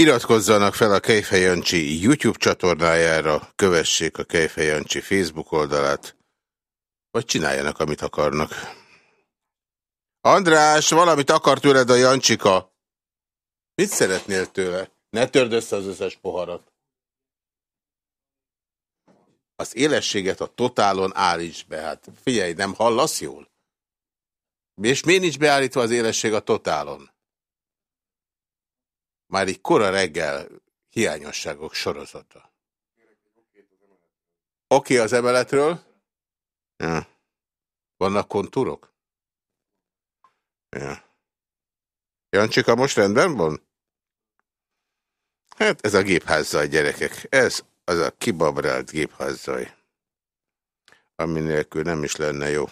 Iratkozzanak fel a Kejfej YouTube csatornájára, kövessék a Kejfej Facebook oldalát, vagy csináljanak, amit akarnak. András, valamit akar tőled a Jancsika. Mit szeretnél tőle? Ne törd össze az összes poharat. Az élességet a totálon állíts be. Hát figyelj, nem hallasz jól? És miért nincs beállítva az élesség a totálon? Már így kora reggel hiányosságok sorozata. Oké okay, az emeletről? Ja. Vannak kontúrok? Ja. Jancsika most rendben van? Hát ez a gépházzaj, gyerekek. Ez az a kibabrált gépházzaj. Ami nélkül nem is lenne jó.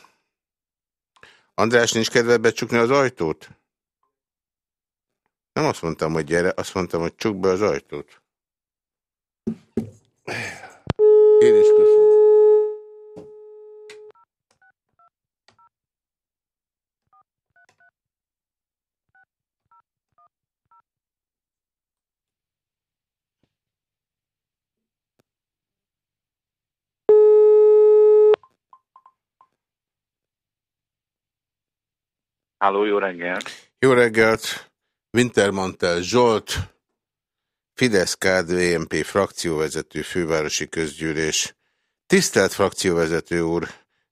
András, nincs kedve becsukni az ajtót? Nem azt mondtam, hogy gyere, azt mondtam, hogy csuk be az ajtót. Én is köszönöm. Háló, jó reggelt! Jó reggelt! Wintermantel Zsolt, Fidesz KDNP frakcióvezető fővárosi közgyűlés. Tisztelt frakcióvezető úr,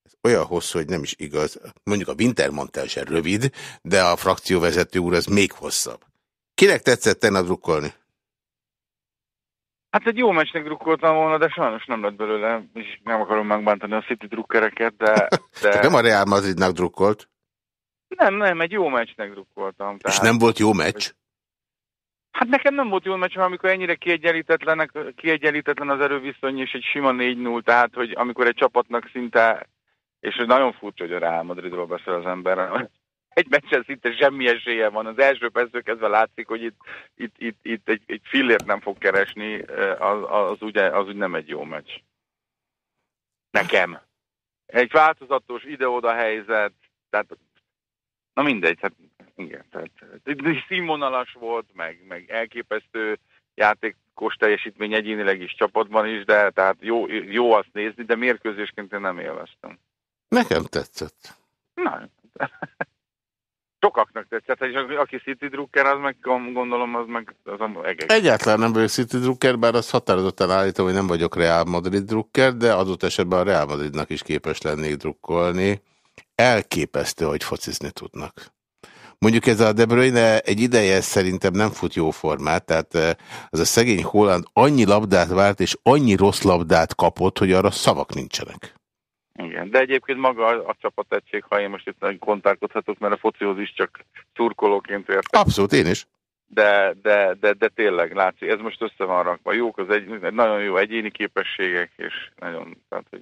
ez olyan hosszú, hogy nem is igaz. Mondjuk a Wintermantel sem rövid, de a frakcióvezető úr az még hosszabb. Kinek tetszett tenni drukkolni? Hát egy jó meccsnek drukkoltam volna, de sajnos nem lett belőle, és nem akarom megbántani a City drukkereket, de... de... nem a Real Madridnak drukkolt? Nem, nem, egy jó meccsnek drukkoltam. Tehát... És nem volt jó meccs? Hát nekem nem volt jó meccs, amikor ennyire kiegyenlítetlen, kiegyenlítetlen az erőviszony, és egy sima 4-0, tehát hogy amikor egy csapatnak szinte, és nagyon furcsa, hogy a Real Madridról beszél az ember, egy meccsen szinte semmi esélye van. Az első perctől kezdve látszik, hogy itt, itt, itt, itt egy, egy fillért nem fog keresni, az, az, ugye, az úgy nem egy jó meccs. Nekem. Egy változatos ide-oda helyzet, tehát Na mindegy, hát igen, tehát színvonalas volt, meg, meg elképesztő játékos teljesítmény egyénileg is csapatban is, de tehát jó, jó azt nézni, de mérkőzésként én nem élveztem. Nekem tetszett. Na, sokaknak tetszett, és aki City Drucker, az meg gondolom, az meg az egész. Egyáltalán nem vagyok City Drucker, bár azt határozottan állítom, hogy nem vagyok Real Madrid Drucker, de adott esetben a Real Madridnak is képes lennék drukkolni elképesztő, hogy focizni tudnak. Mondjuk ez a De Bruyne egy ideje szerintem nem fut jó formát, tehát eh, az a szegény Holland annyi labdát várt, és annyi rossz labdát kapott, hogy arra szavak nincsenek. Igen, de egyébként maga a, a csapategység, ha én most itt kontárkodhatok, mert a focihoz is csak turkolóként értek. Abszolút, én is. De, de, de, de tényleg, látszik, ez most össze van rakva. Jók az egy, nagyon jó egyéni képességek, és nagyon, tehát, hogy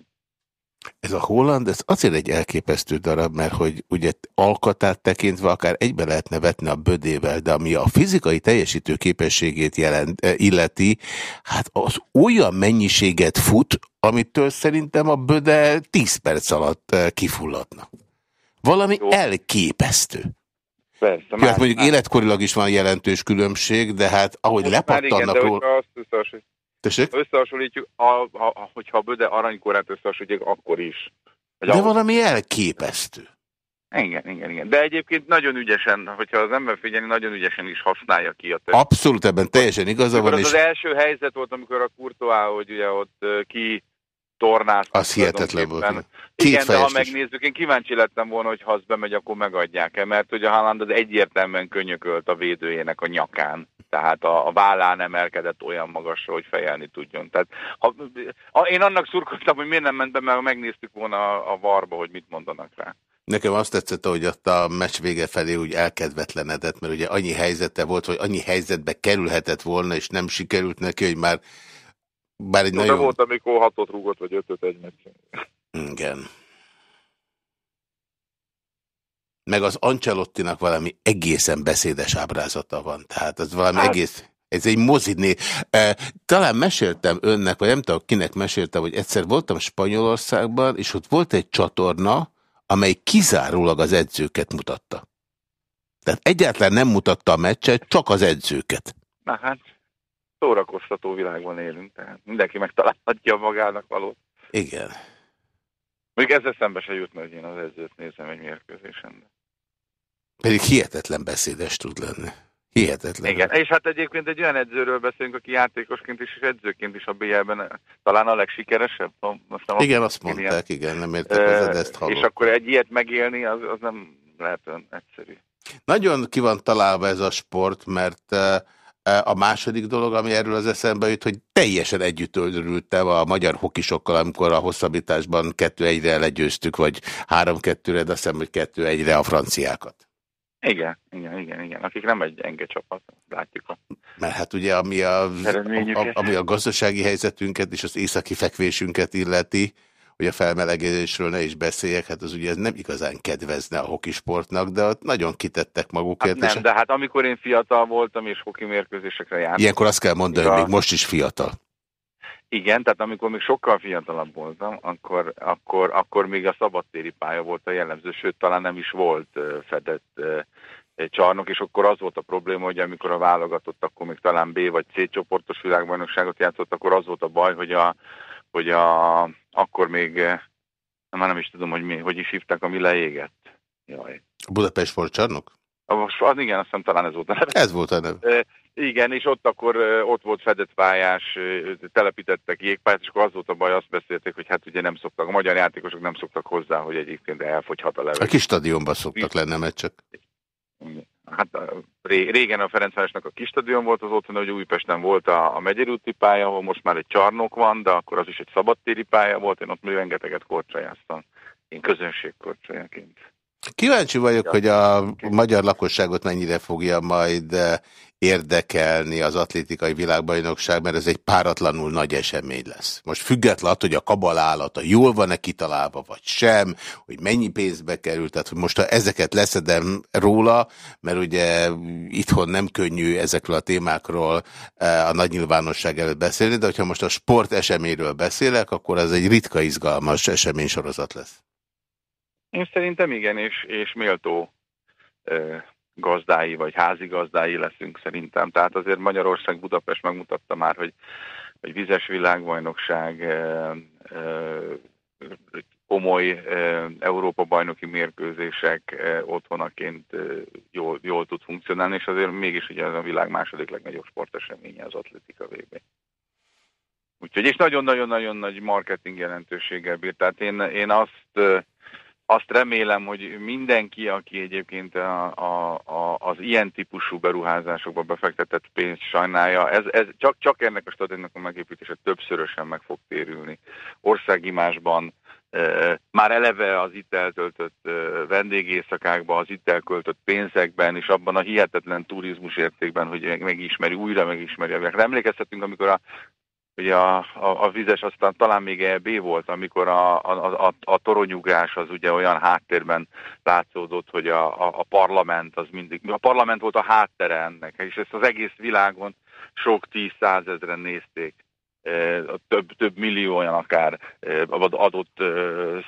ez a Holland, ez azért egy elképesztő darab, mert hogy ugye alkatát tekintve akár egybe lehetne vetni a bödével, de ami a fizikai teljesítő képességét jelent, eh, illeti, hát az olyan mennyiséget fut, amitől szerintem a böde 10 perc alatt eh, kifulladna. Valami Jó. elképesztő. Persze. Ja, hát mondjuk életkorilag is van jelentős különbség, de hát ahogy lepattannak róla... Tessék? Összehasonlítjuk, a, a, hogyha a Böde aranykorát összehasonlítjuk, akkor is. De ahol... valami elképesztő. Igen, igen, igen. De egyébként nagyon ügyesen, hogyha az ember figyelni, nagyon ügyesen is használja ki a több. Abszolút ebben teljesen igaza van. Az és... az első helyzet volt, amikor a Kurtoá, hogy ugye ott ki tornázt. Az hihetetlen volt. Két Igen, de ha megnézzük, én kíváncsi lettem volna, hogy ha az bemegy, akkor megadják-e, mert ugye Haaland az egyértelműen könyökölt a védőjének a nyakán tehát a, a vállán emelkedett olyan magasra, hogy fejelni tudjon. Tehát ha, a, én annak szurkoltam, hogy miért nem ment be, mert megnéztük volna a, a varba, hogy mit mondanak rá. Nekem azt tetszett, hogy ott a meccs vége felé úgy elkedvetlenedett, mert ugye annyi helyzete volt, hogy annyi helyzetbe kerülhetett volna, és nem sikerült neki, hogy már bár egy Jó, nagyon... volt, amikor hatot rúgott, vagy ötöt egy meccsen. Igen. meg az Ancelottinak valami egészen beszédes ábrázata van. Tehát az valami hát... egész... Ez egy moziné. Talán meséltem önnek, vagy nem tudom, kinek meséltem, hogy egyszer voltam Spanyolországban, és ott volt egy csatorna, amely kizárólag az edzőket mutatta. Tehát egyáltalán nem mutatta a meccset, csak az edzőket. Na hát. Szórakoztató világban élünk, tehát mindenki megtalálhatja magának valót. Igen. Még ezzel szembe se jutna, hogy én az edzőt nézem egy mérkőzésen. Pedig hihetetlen beszédes tud lenni. Hihetetlen. Igen, és hát egyébként egy olyan edzőről beszélünk, aki játékosként is, és edzőként is a BL-ben talán a legsikeresebb. Most nem igen, azt mondták, ilyen. igen, nem értek hozzá, de ezt hallom. És akkor egy ilyet megélni, az, az nem lehet olyan egyszerű. Nagyon ki van találva ez a sport, mert a második dolog, ami erről az eszembe jut, hogy teljesen együtt örültem a magyar hokisokkal, amikor a hosszabbításban 2-1-re legyőztük, vagy 3-2-re, de azt hiszem, hogy 2-1-re a franciákat. Igen, igen, igen, igen. Akik nem egy enge csapat, látjuk a Mert hát ugye, ami a, a, ami a gazdasági helyzetünket és az északi fekvésünket illeti, hogy a felmelegedésről ne is beszéljek, hát az ugye ez nem igazán kedvezne a hokisportnak, de ott nagyon kitettek magukért. Hát nem, de hát amikor én fiatal voltam és hoki mérkőzésekre jártam. Ilyenkor azt kell mondani, hogy még most is fiatal. Igen, tehát amikor még sokkal fiatalabb voltam, akkor, akkor, akkor még a szabadtéri pálya volt a jellemző, sőt talán nem is volt fedett csarnok, és akkor az volt a probléma, hogy amikor a válogatott, akkor még talán B vagy C csoportos világbajnokságot játszott, akkor az volt a baj, hogy a, hogy a, akkor még, már nem is tudom, hogy mi, hogy is hívták, ami leégett. Jaj. A Budapest sportcsarnok? Az igen, azt hiszem talán ez volt a neve. Ez volt a neve. Igen, és ott akkor ott volt fedett pályás, telepítettek jégpályát, és akkor az volt a baj, azt beszélték, hogy hát ugye nem szoktak, a magyar játékosok nem szoktak hozzá, hogy egyébként elfogyhat a levegő. A kis stadionban szoktak lenni meccsek. Hát régen a Ferencvárosnak a kis stadion volt az otthon, hogy Újpesten volt a, a megyerúti pálya, ahol most már egy csarnok van, de akkor az is egy szabadtéri pálya volt, én ott még rengeteget korcsajáztam. Én közönségkorcsajaként. Kíváncsi vagyok, hogy a magyar lakosságot mennyire fogja majd érdekelni az atlétikai világbajnokság, mert ez egy páratlanul nagy esemény lesz. Most független hogy a kabalállata jól van-e kitalálva, vagy sem, hogy mennyi pénzbe került, tehát hogy most ha ezeket leszedem róla, mert ugye itthon nem könnyű ezekről a témákról a nagy nyilvánosság előtt beszélni, de hogyha most a sport eseményről beszélek, akkor ez egy ritka izgalmas esemény sorozat lesz. Én szerintem igen, és, és méltó gazdái vagy házigazdái leszünk szerintem. Tehát azért Magyarország, Budapest megmutatta már, hogy, hogy vizes világbajnokság, komoly Európa-bajnoki mérkőzések otthonaként jól, jól tud funkcionálni, és azért mégis ugye a világ második legnagyobb sporteseménye az atletika VB. Úgyhogy, és nagyon-nagyon-nagyon nagy marketing jelentőséggel bír. Tehát én, én azt azt remélem, hogy mindenki, aki egyébként a, a, a, az ilyen típusú beruházásokba befektetett pénzt sajnálja, ez, ez csak, csak ennek a stadionnak a megépítése többszörösen meg fog térülni. Országimásban e, már eleve az itt eltöltött e, vendégészakákban, az itt elköltött pénzekben, és abban a hihetetlen turizmus értékben, hogy megismeri, újra megismeri. Emlékeztetünk, amikor a ugye a, a, a vizes aztán talán még EB volt, amikor a, a, a, a toronyugrás az ugye olyan háttérben látszódott, hogy a, a, a parlament az mindig, a parlament volt a háttere ennek, és ezt az egész világon sok tíz százezren nézték több, több millió olyan akár adott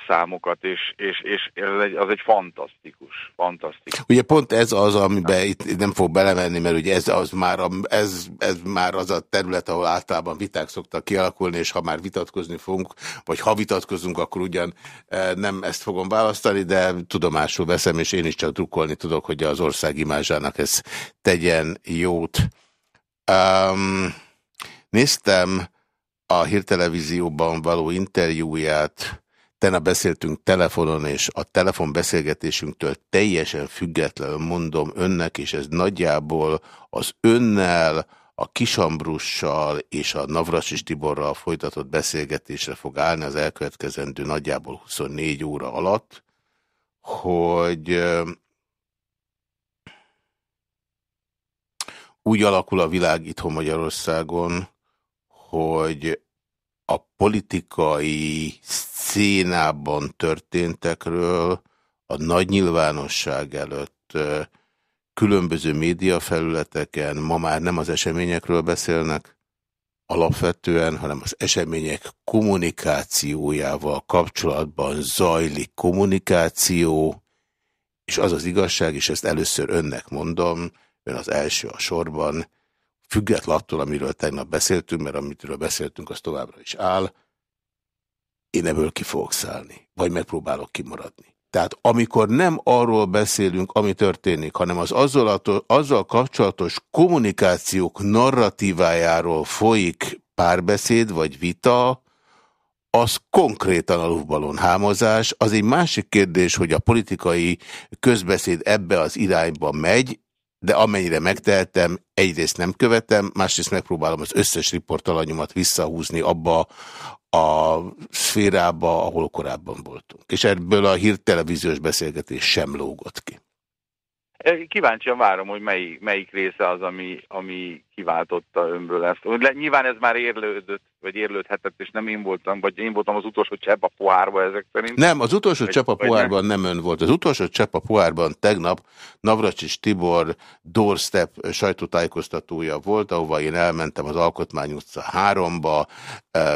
számokat, és, és, és ez egy, az egy fantasztikus, fantasztikus. Ugye pont ez az, amiben itt nem fog belemenni, mert ugye ez, az már, a, ez, ez már az a terület, ahol általában viták szoktak kialakulni, és ha már vitatkozni fogunk, vagy ha vitatkozunk, akkor ugyan nem ezt fogom választani, de tudomásul veszem, és én is csak drukkolni tudok, hogy az ország imázsának ez tegyen jót. Um, néztem a hírtelevízióban való interjúját, Tena beszéltünk telefonon, és a telefonbeszélgetésünktől teljesen függetlenül mondom önnek, és ez nagyjából az önnel, a Kisambrussal és a Navrasis Tiborral folytatott beszélgetésre fog állni az elkövetkezendő nagyjából 24 óra alatt, hogy úgy alakul a világ itthon Magyarországon, hogy a politikai szénában történtekről a nagy nyilvánosság előtt különböző médiafelületeken ma már nem az eseményekről beszélnek alapvetően, hanem az események kommunikációjával kapcsolatban zajlik kommunikáció, és az az igazság, és ezt először önnek mondom, ön az első a sorban, független attól, amiről tegnap beszéltünk, mert amitről beszéltünk, az továbbra is áll, én ebből ki fogok szállni, vagy megpróbálok kimaradni. Tehát amikor nem arról beszélünk, ami történik, hanem az azzal, azzal kapcsolatos kommunikációk narratívájáról folyik párbeszéd vagy vita, az konkrétan a lufbalon hámozás. Az egy másik kérdés, hogy a politikai közbeszéd ebbe az irányba megy, de amennyire megtehetem, egyrészt nem követem, másrészt megpróbálom az összes riportalanyomat visszahúzni abba a szférába, ahol korábban voltunk. És ebből a hírtelevíziós beszélgetés sem lógott ki. Kíváncsian várom, hogy mely, melyik része az, ami, ami kiváltotta önből ezt. Nyilván ez már érlődött, vagy érlődhetett, és nem én voltam, vagy én voltam az utolsó csepp a pohárba ezek szerint. Nem, az utolsó vagy, csepp a pohárban nem. nem ön volt. Az utolsó csepp a pohárban tegnap Navracsis Tibor doorstep sajtótájékoztatója volt, ahova én elmentem az Alkotmány utca 3-ba,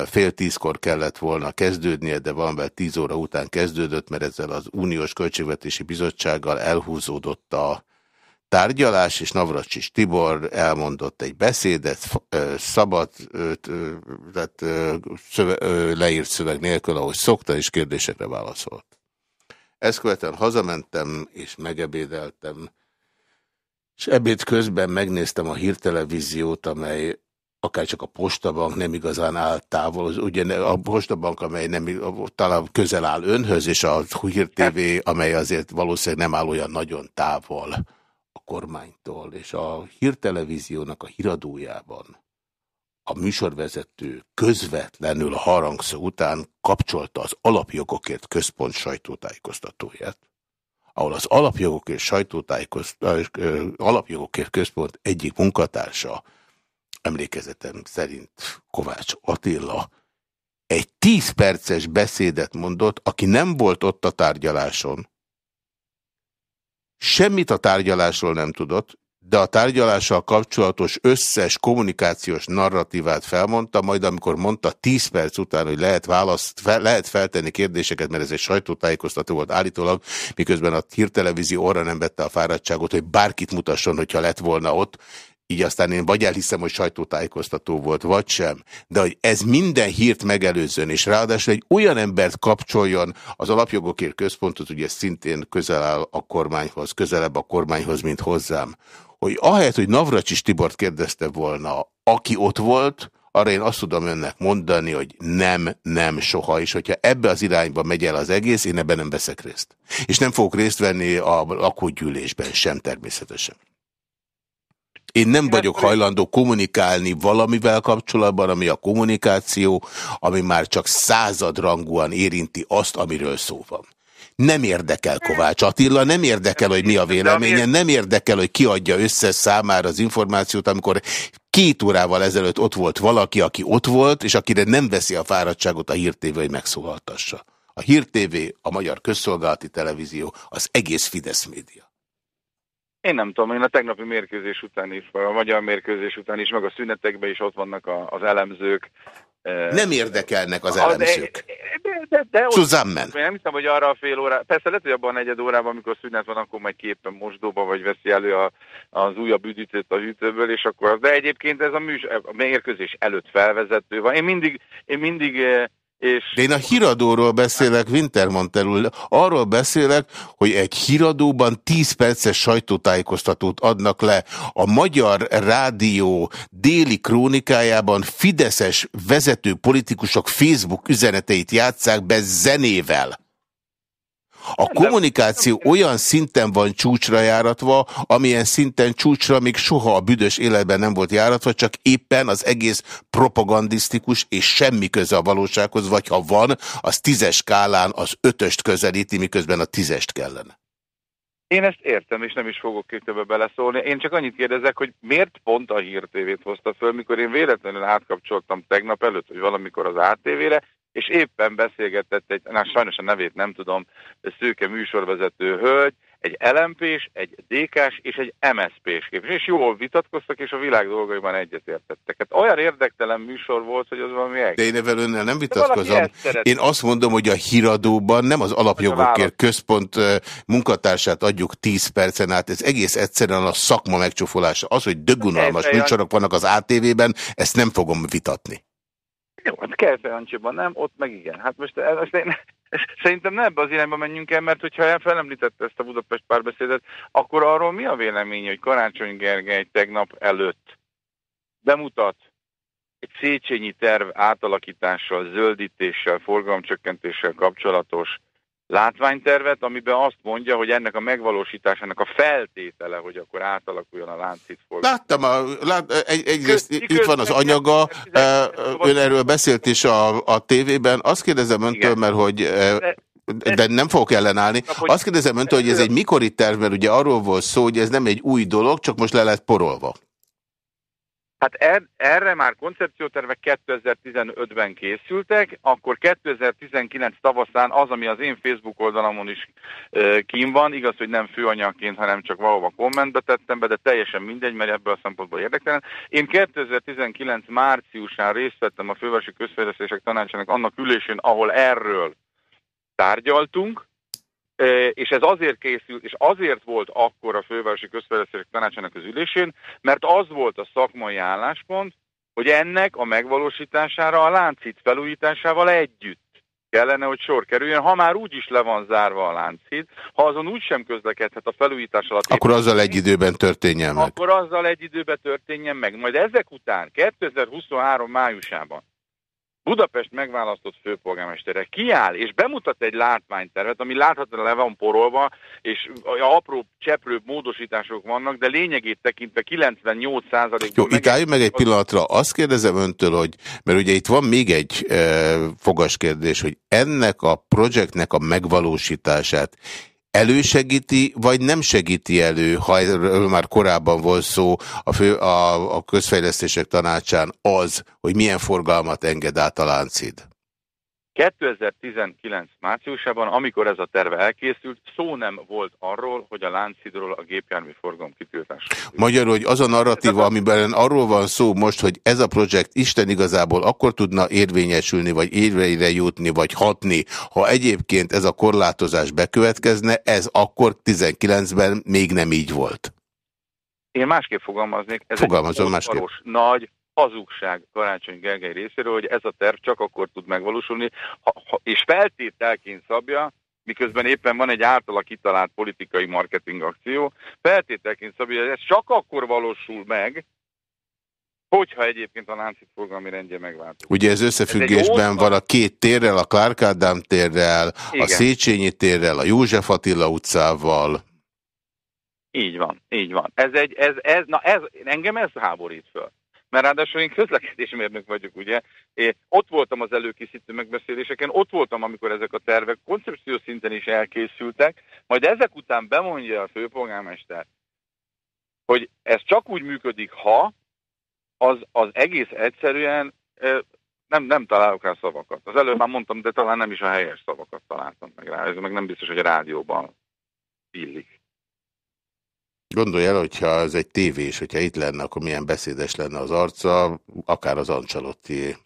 fél tízkor kellett volna kezdődnie, de valamivel tíz óra után kezdődött, mert ezzel az Uniós Költségvetési Bizottsággal elhúzódott a tárgyalás, és Navracsis Tibor elmondott egy beszédet, szabad, tehát leírt szöveg nélkül, ahogy szokta, és kérdésekre válaszolt. Ezt követően hazamentem, és megebédeltem, és ebéd közben megnéztem a hírtelevíziót, amely akár csak a postabank nem igazán áll távol, ugye a postabank, amely nem, talán közel áll önhöz, és a Hír TV, amely azért valószínűleg nem áll olyan nagyon távol kormánytól, és a hírtelevíziónak a híradójában a műsorvezető közvetlenül a harangszó után kapcsolta az alapjogokért központ sajtótájékoztatóját, ahol az alapjogokért, sajtótájékoztatóját, alapjogokért központ egyik munkatársa, emlékezetem szerint Kovács Attila, egy tíz perces beszédet mondott, aki nem volt ott a tárgyaláson, Semmit a tárgyalásról nem tudott, de a tárgyalással kapcsolatos összes kommunikációs narratívát felmondta, majd amikor mondta 10 perc után, hogy lehet, választ, fel, lehet feltenni kérdéseket, mert ez egy sajtótájékoztató volt állítólag, miközben a hírtelevízió orra nem vette a fáradtságot, hogy bárkit mutasson, hogyha lett volna ott, így aztán én vagy elhiszem, hogy sajtótájékoztató volt, vagy sem, de hogy ez minden hírt megelőzön, és ráadásul egy olyan embert kapcsoljon az alapjogokért központot, ugye szintén közel áll a kormányhoz, közelebb a kormányhoz, mint hozzám, hogy ahelyett, hogy Navracsis Tibort kérdezte volna, aki ott volt, arra én azt tudom önnek mondani, hogy nem, nem, soha, és hogyha ebbe az irányba megy el az egész, én ebben nem veszek részt. És nem fogok részt venni a lakógyűlésben sem természetesen. Én nem vagyok hajlandó kommunikálni valamivel kapcsolatban, ami a kommunikáció, ami már csak századrangúan érinti azt, amiről szó van. Nem érdekel Kovács Attila, nem érdekel, hogy mi a véleménye, nem érdekel, hogy kiadja össze számára az információt, amikor két órával ezelőtt ott volt valaki, aki ott volt, és akire nem veszi a fáradtságot a hírtévé, hogy megszólaltassa. A hírtévé, a Magyar Közszolgálati Televízió, az egész Fidesz média. Én nem tudom, én a tegnapi mérkőzés után is, a magyar mérkőzés után is, meg a szünetekben is ott vannak a, az elemzők. Nem érdekelnek az elemzők. De, de, de Zusammen. Ott, nem hiszem, hogy arra a fél óra, persze lehet, hogy abban a negyed órában, amikor szünet van, akkor majd képen mosdóba, vagy veszi elő a, az újabb üdítőt a hűtőből, és akkor, de egyébként ez a, műs, a mérkőzés előtt felvezető van. Én mindig, én mindig és... De én a híradóról beszélek, Wintermantelul. Arról beszélek, hogy egy híradóban 10 perces sajtótájékoztatót adnak le. A Magyar Rádió déli krónikájában fideszes vezető politikusok Facebook üzeneteit játszák be zenével. A kommunikáció olyan szinten van csúcsra járatva, amilyen szinten csúcsra még soha a büdös életben nem volt járatva, csak éppen az egész propagandisztikus és semmi köze a valósághoz, vagy ha van, az tízes skálán az ötöst közelíti, miközben a tízest kellene. Én ezt értem, és nem is fogok kétőbe beleszólni. Én csak annyit kérdezek, hogy miért pont a Hír TV-t hozta föl, mikor én véletlenül átkapcsoltam tegnap előtt, hogy valamikor az ATV-re, és éppen beszélgetett egy, na sajnos a nevét nem tudom, szőke műsorvezető hölgy, egy LMP-s, egy DK-s és egy MSZP-s képviselő, és jól vitatkoztak, és a világ dolgaiban egyetértettek. Hát olyan érdektelen műsor volt, hogy az valami egész. De én evel önnel nem vitatkozom. Én azt mondom, hogy a híradóban nem az alapjogokért központ munkatársát adjuk 10 percen át, ez egész egyszerűen a szakma megcsúfolása. Az, hogy dögunalmas műsorok vannak az ATV-ben, ezt nem fogom vitatni. Jó, hát Jancsiban nem, ott meg igen. Hát most, most én, szerintem ne ebbe az irányba menjünk el, mert hogyha felemlítette ezt a Budapest párbeszédet, akkor arról mi a vélemény, hogy Karácsony Gergely tegnap előtt bemutat egy Széchenyi terv átalakítással, zöldítéssel, forgalomcsökkentéssel kapcsolatos látványtervet, amiben azt mondja, hogy ennek a megvalósításának a feltétele, hogy akkor átalakuljon a láncít forgalom. Láttam, a, lát, egy, egyrészt Köz, itt van az anyaga, ön erről beszélt is a, a tévében. Azt kérdezem öntől, Igen. mert hogy de nem fogok ellenállni. Azt kérdezem öntől, hogy ez egy mikori terv, mert ugye arról volt szó, hogy ez nem egy új dolog, csak most le lett porolva. Hát er, erre már koncepciótervek 2015-ben készültek, akkor 2019 tavaszán az, ami az én Facebook oldalamon is e, kín van, igaz, hogy nem főanyagként, hanem csak valahova kommentbe tettem be, de teljesen mindegy, mert ebből a szempontból érdektelen. Én 2019 márciusán részt vettem a Fővárosi Közfejlesztések Tanácsának annak ülésén, ahol erről tárgyaltunk, és ez azért készült, és azért volt akkor a Fővárosi Közfejlesztések Tanácsának az ülésén, mert az volt a szakmai álláspont, hogy ennek a megvalósítására a láncít felújításával együtt kellene, hogy sor kerüljön, ha már úgy is le van zárva a láncít, ha azon úgy sem közlekedhet a felújítás alatt. Akkor azzal egy időben történjen meg. Akkor azzal egy időben történjen meg. Majd ezek után, 2023 májusában Budapest megválasztott főpolgármestere kiáll és bemutat egy látványtervet, ami láthatóan le van porolva, és apró cseprő módosítások vannak, de lényegét tekintve 98%-ban... Jó, itt álljunk meg egy pillanatra. Azt kérdezem öntől, hogy, mert ugye itt van még egy e, fogas kérdés, hogy ennek a projektnek a megvalósítását elősegíti, vagy nem segíti elő, ha erről már korábban volt szó a, fő, a, a közfejlesztések tanácsán az, hogy milyen forgalmat enged át a láncid? 2019 márciusában, amikor ez a terve elkészült, szó nem volt arról, hogy a Lánchidról a gépjármű forgalom kitiltás. Magyarul, hogy az a narratíva, amiben arról van szó most, hogy ez a projekt Isten igazából akkor tudna érvényesülni, vagy érveire jutni, vagy hatni, ha egyébként ez a korlátozás bekövetkezne, ez akkor 19-ben még nem így volt. Én másképp fogalmaznék. Ez Fogalmazom egy másképp. nagy hazugság Karácsony Gergely részéről, hogy ez a terv csak akkor tud megvalósulni, ha, ha, és feltételként szabja, miközben éppen van egy általa kitalált politikai marketing akció, feltételként szabja, hogy ez csak akkor valósul meg, hogyha egyébként a láncít forgalmi rendje megváltozik. Ugye ez összefüggésben ez van a két térrel, a Clark Ádám térrel, Igen. a Széchenyi térrel, a József Attila utcával. Így van, így van. Ez egy, ez, ez, na ez, engem ez háborít föl mert ráadásul én közlekedésmérnök vagyok, ugye. Én ott voltam az előkészítő megbeszéléseken, ott voltam, amikor ezek a tervek koncepció szinten is elkészültek, majd ezek után bemondja a főpolgármester, hogy ez csak úgy működik, ha az, az egész egyszerűen nem, nem találok rá szavakat. Az előbb már mondtam, de talán nem is a helyes szavakat találtam meg rá. Ez meg nem biztos, hogy a rádióban illik. Gondolj el, hogyha ez egy tévés, hogyha itt lenne, akkor milyen beszédes lenne az arca, akár az Ancsalotti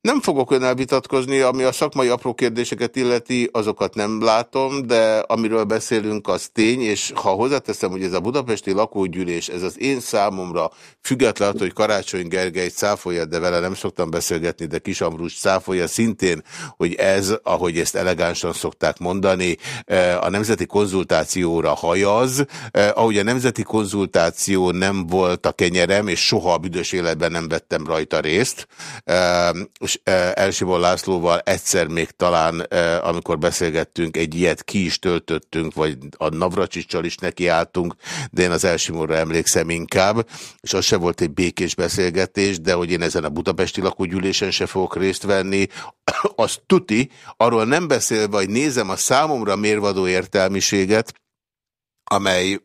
nem fogok önnel vitatkozni, ami a szakmai apró kérdéseket illeti, azokat nem látom, de amiről beszélünk, az tény, és ha hozzáteszem, hogy ez a budapesti lakógyűlés, ez az én számomra független, hogy Karácsony Gergely száfolja, de vele nem szoktam beszélgetni, de Kis Ambrus száfolja szintén, hogy ez, ahogy ezt elegánsan szokták mondani, eh, a nemzeti konzultációra hajaz. Eh, ahogy a nemzeti konzultáció nem volt a kenyerem, és soha a büdös életben nem vettem rajta részt, eh, és Elsibor Lászlóval egyszer még talán, amikor beszélgettünk, egy ilyet ki is töltöttünk, vagy a Navracsicsal is nekiálltunk, de én az Elsimorra emlékszem inkább, és az se volt egy békés beszélgetés, de hogy én ezen a budapesti lakógyűlésen se fogok részt venni, az tuti, arról nem beszélve, hogy nézem a számomra mérvadó értelmiséget, amely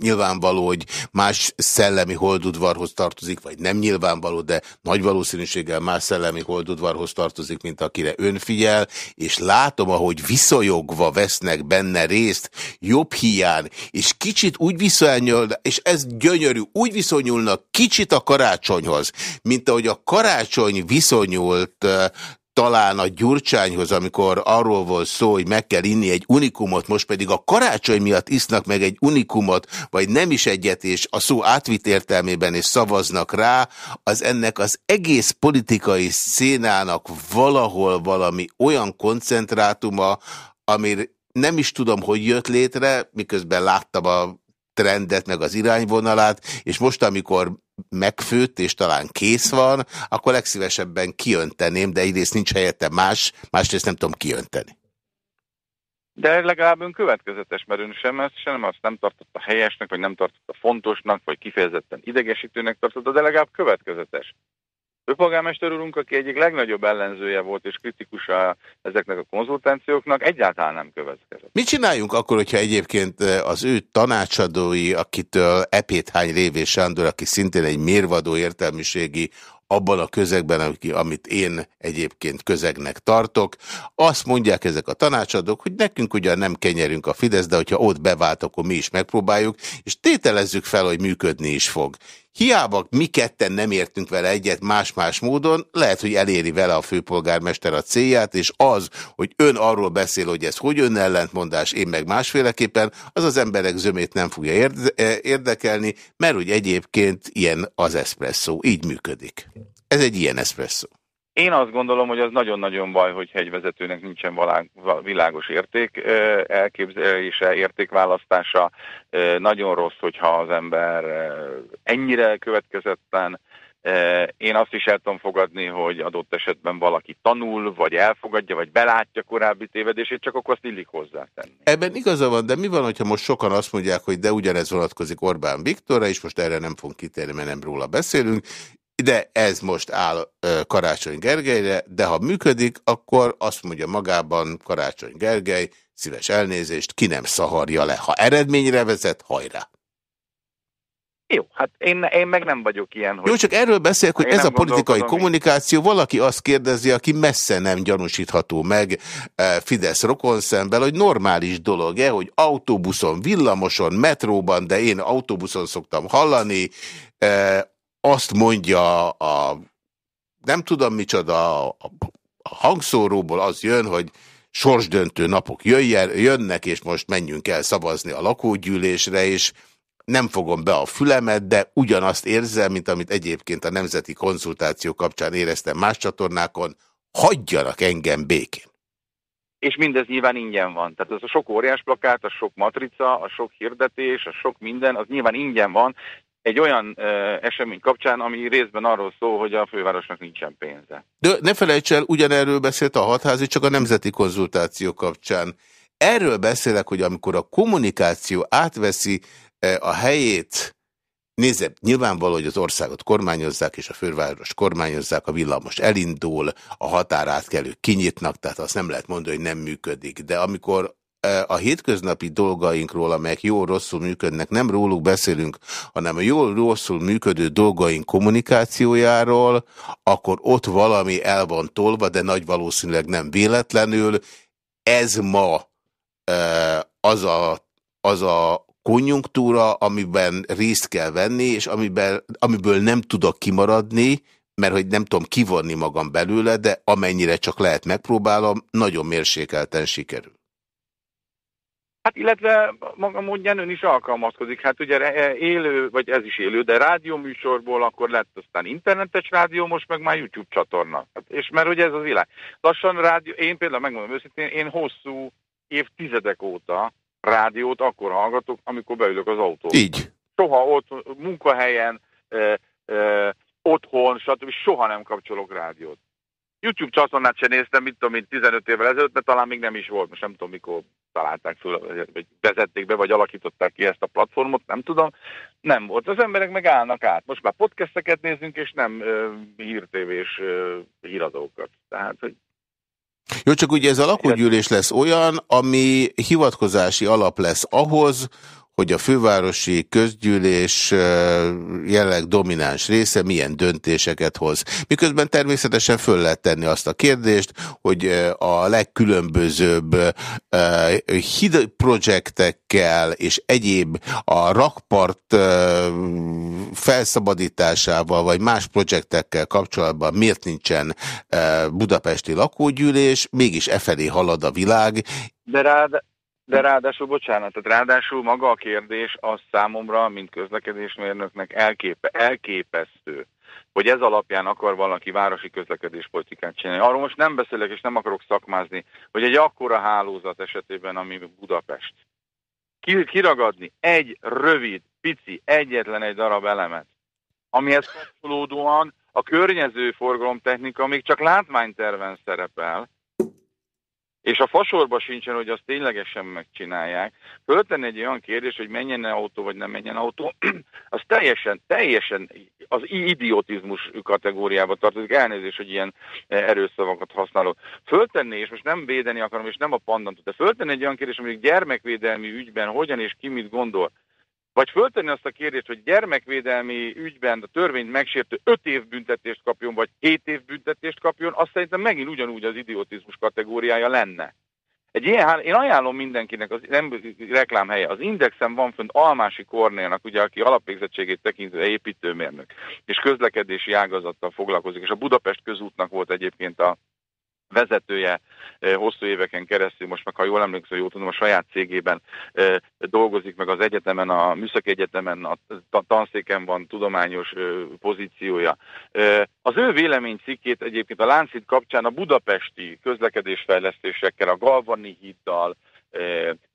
nyilvánvaló, hogy más szellemi holdudvarhoz tartozik, vagy nem nyilvánvaló, de nagy valószínűséggel más szellemi holdudvarhoz tartozik, mint akire ön figyel, és látom, ahogy viszonyogva vesznek benne részt, jobb hiány, és kicsit úgy viszonyul, és ez gyönyörű, úgy viszonyulnak kicsit a karácsonyhoz, mint ahogy a karácsony viszonyult talán a Gyurcsányhoz, amikor arról volt szó, hogy meg kell inni egy unikumot, most pedig a karácsony miatt isznak meg egy unikumot, vagy nem is egyet, és a szó átvitt értelmében is szavaznak rá, az ennek az egész politikai szénának valahol valami olyan koncentrátuma, amir nem is tudom, hogy jött létre, miközben láttam a trendet, meg az irányvonalát, és most, amikor megfőtt, és talán kész van, akkor legszívesebben kiönteném, de egyrészt nincs helyette más, másrészt nem tudom kiönteni. De legalább ön következetes, mert ön sem, ezt, sem azt nem tartotta helyesnek, vagy nem tartotta fontosnak, vagy kifejezetten idegesítőnek tartotta, de legalább következetes. Főpolgármester úrunk, aki egyik legnagyobb ellenzője volt és kritikusa ezeknek a konzultációknak, egyáltalán nem következett. Mit csináljunk akkor, hogyha egyébként eh, az ő tanácsadói, akitől Epéthány Révé Sándor, aki szintén egy mérvadó értelmiségi abban a közegben, amit én egyébként közegnek tartok. Azt mondják ezek a tanácsadók, hogy nekünk ugyan nem kenyerünk a Fidesz, de hogyha ott bevált, akkor mi is megpróbáljuk, és tételezzük fel, hogy működni is fog. Hiába mi ketten nem értünk vele egyet más-más módon, lehet, hogy eléri vele a főpolgármester a célját, és az, hogy ön arról beszél, hogy ez hogy ön ellentmondás, én meg másféleképpen, az az emberek zömét nem fogja érdekelni, mert hogy egyébként ilyen az eszpresszó, így működik. Ez egy ilyen eszpresszó. Én azt gondolom, hogy az nagyon-nagyon baj, hogy hegyvezetőnek nincsen világos érték elképzelése, értékválasztása. Nagyon rossz, hogyha az ember ennyire következetten. Én azt is el tudom fogadni, hogy adott esetben valaki tanul, vagy elfogadja, vagy belátja korábbi tévedését, csak akkor azt illik hozzátenni. Ebben igaza van, de mi van, hogyha most sokan azt mondják, hogy de ugyanez vonatkozik Orbán Viktorra, és most erre nem fogunk kitérni, mert nem róla beszélünk, de ez most áll Karácsony Gergelyre, de ha működik, akkor azt mondja magában Karácsony Gergely, szíves elnézést, ki nem szaharja le. Ha eredményre vezet, hajrá! Jó, hát én, én meg nem vagyok ilyen. Hogy Jó, csak erről beszélek, hogy ez a politikai kommunikáció, valaki azt kérdezi, aki messze nem gyanúsítható meg Fidesz rokon szemben, hogy normális dolog-e, hogy autóbuszon, villamoson, metróban, de én autóbuszon szoktam hallani, azt mondja a nem tudom micsoda, a hangszóróból az jön, hogy sorsdöntő napok jöjjen, jönnek, és most menjünk el szavazni a lakógyűlésre, és nem fogom be a fülemet, de ugyanazt érzem, mint amit egyébként a nemzeti konzultáció kapcsán éreztem más csatornákon, hagyjanak engem békén. És mindez nyilván ingyen van. Tehát az a sok óriás plakát, a sok matrica, a sok hirdetés, a sok minden, az nyilván ingyen van, egy olyan ö, esemény kapcsán, ami részben arról szól, hogy a fővárosnak nincsen pénze. De ne felejts el, ugyanerről beszélt a hatházi, csak a nemzeti konzultáció kapcsán. Erről beszélek, hogy amikor a kommunikáció átveszi a helyét, Nézze, nyilvánvaló, hogy az országot kormányozzák, és a főváros kormányozzák, a villamos elindul, a határátkelők kinyitnak, tehát azt nem lehet mondani, hogy nem működik. De amikor a hétköznapi dolgainkról, amelyek jól-rosszul működnek, nem róluk beszélünk, hanem a jól-rosszul működő dolgaink kommunikációjáról, akkor ott valami el van tolva, de nagy valószínűleg nem véletlenül. Ez ma az a, az a konjunktúra, amiben részt kell venni, és amiben, amiből nem tudok kimaradni, mert hogy nem tudom kivonni magam belőle, de amennyire csak lehet megpróbálom, nagyon mérsékelten sikerül. Hát illetve maga módján ön is alkalmazkodik. Hát ugye élő, vagy ez is élő, de rádióműsorból akkor lett aztán internetes rádió, most meg már YouTube csatorna. Hát, és mert ugye ez az világ. Lassan rádió, én például megmondom őszintén, én hosszú évtizedek óta rádiót akkor hallgatok, amikor beülök az autóba. Így. Soha ott munkahelyen, e, e, otthon, stb. soha nem kapcsolok rádiót. YouTube csatornát sem néztem, mit tudom én, 15 évvel ezelőtt, mert talán még nem is volt, most nem tudom mikor találták föl, vagy vezették be, vagy alakították ki ezt a platformot, nem tudom. Nem volt. Az emberek meg állnak át. Most már podcasteket nézünk, és nem hírtévés híradókat. Tehát, hogy jó, csak ugye ez a lakógyűlés lesz olyan, ami hivatkozási alap lesz ahhoz, hogy a fővárosi közgyűlés jelenleg domináns része milyen döntéseket hoz. Miközben természetesen föl lehet tenni azt a kérdést, hogy a legkülönbözőbb hid projektekkel és egyéb a rakpart felszabadításával vagy más projektekkel kapcsolatban miért nincsen budapesti lakógyűlés, mégis e felé halad a világ. De rád, de ráadásul, bocsánat, tehát ráadásul maga a kérdés az számomra, mint közlekedésmérnöknek elképe, elképesztő, hogy ez alapján akar valaki városi közlekedéspolitikát csinálni. Arról most nem beszélek, és nem akarok szakmázni, hogy egy akkora hálózat esetében, ami Budapest. Kiragadni egy rövid, pici, egyetlen egy darab elemet, amihez kapcsolódóan a környező forgalomtechnika még csak látványterven szerepel, és a fasorba sincsen, hogy azt ténylegesen megcsinálják, föltenni egy olyan kérdés, hogy menjen -e autó, vagy nem menjen autó, az teljesen, teljesen az idiotizmus kategóriába tartozik, elnézést, hogy ilyen eh, erőszavakat használok. Föltenni, és most nem védeni akarom, és nem a pandantot, de föltenni egy olyan kérdés, hogy gyermekvédelmi ügyben hogyan és ki mit gondol, vagy föltenni azt a kérdést, hogy gyermekvédelmi ügyben a törvényt megsértő 5 év büntetést kapjon, vagy 7 év büntetést kapjon, azt szerintem megint ugyanúgy az idiotizmus kategóriája lenne. Egy ilyen, én ajánlom mindenkinek, az nem reklámhelye, az Indexen van fönt Almási Kornélnak, ugye, aki alapvégzettségét tekintő építőmérnök, és közlekedési ágazattal foglalkozik, és a Budapest közútnak volt egyébként a vezetője hosszú éveken keresztül, most meg ha jól emlékszem, jól tudom, a saját cégében dolgozik meg az egyetemen, a Műszaki Egyetemen, a tanszéken van tudományos pozíciója. Az ő véleménycikkét egyébként a Láncid kapcsán a budapesti közlekedésfejlesztésekkel, a Galvani híddal,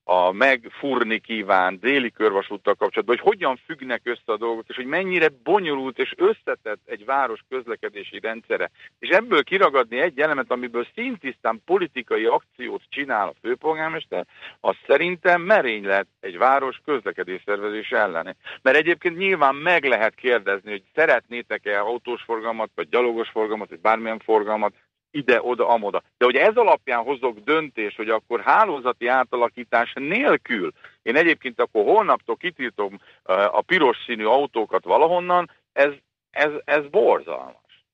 a megfúrni kíván déli körvasúttal kapcsolatban, hogy hogyan függnek össze a dolgok, és hogy mennyire bonyolult és összetett egy város közlekedési rendszere. És ebből kiragadni egy elemet, amiből szintisztán politikai akciót csinál a főpolgármester, az szerintem merény lett egy város közlekedés szervezés ellen. Mert egyébként nyilván meg lehet kérdezni, hogy szeretnétek-e autós forgalmat, vagy gyalogos forgalmat, vagy bármilyen forgalmat, ide, oda, amoda. De hogy ez alapján hozok döntést, hogy akkor hálózati átalakítás nélkül, én egyébként akkor holnaptól kitiltom a piros színű autókat valahonnan, ez, ez, ez borzalmas.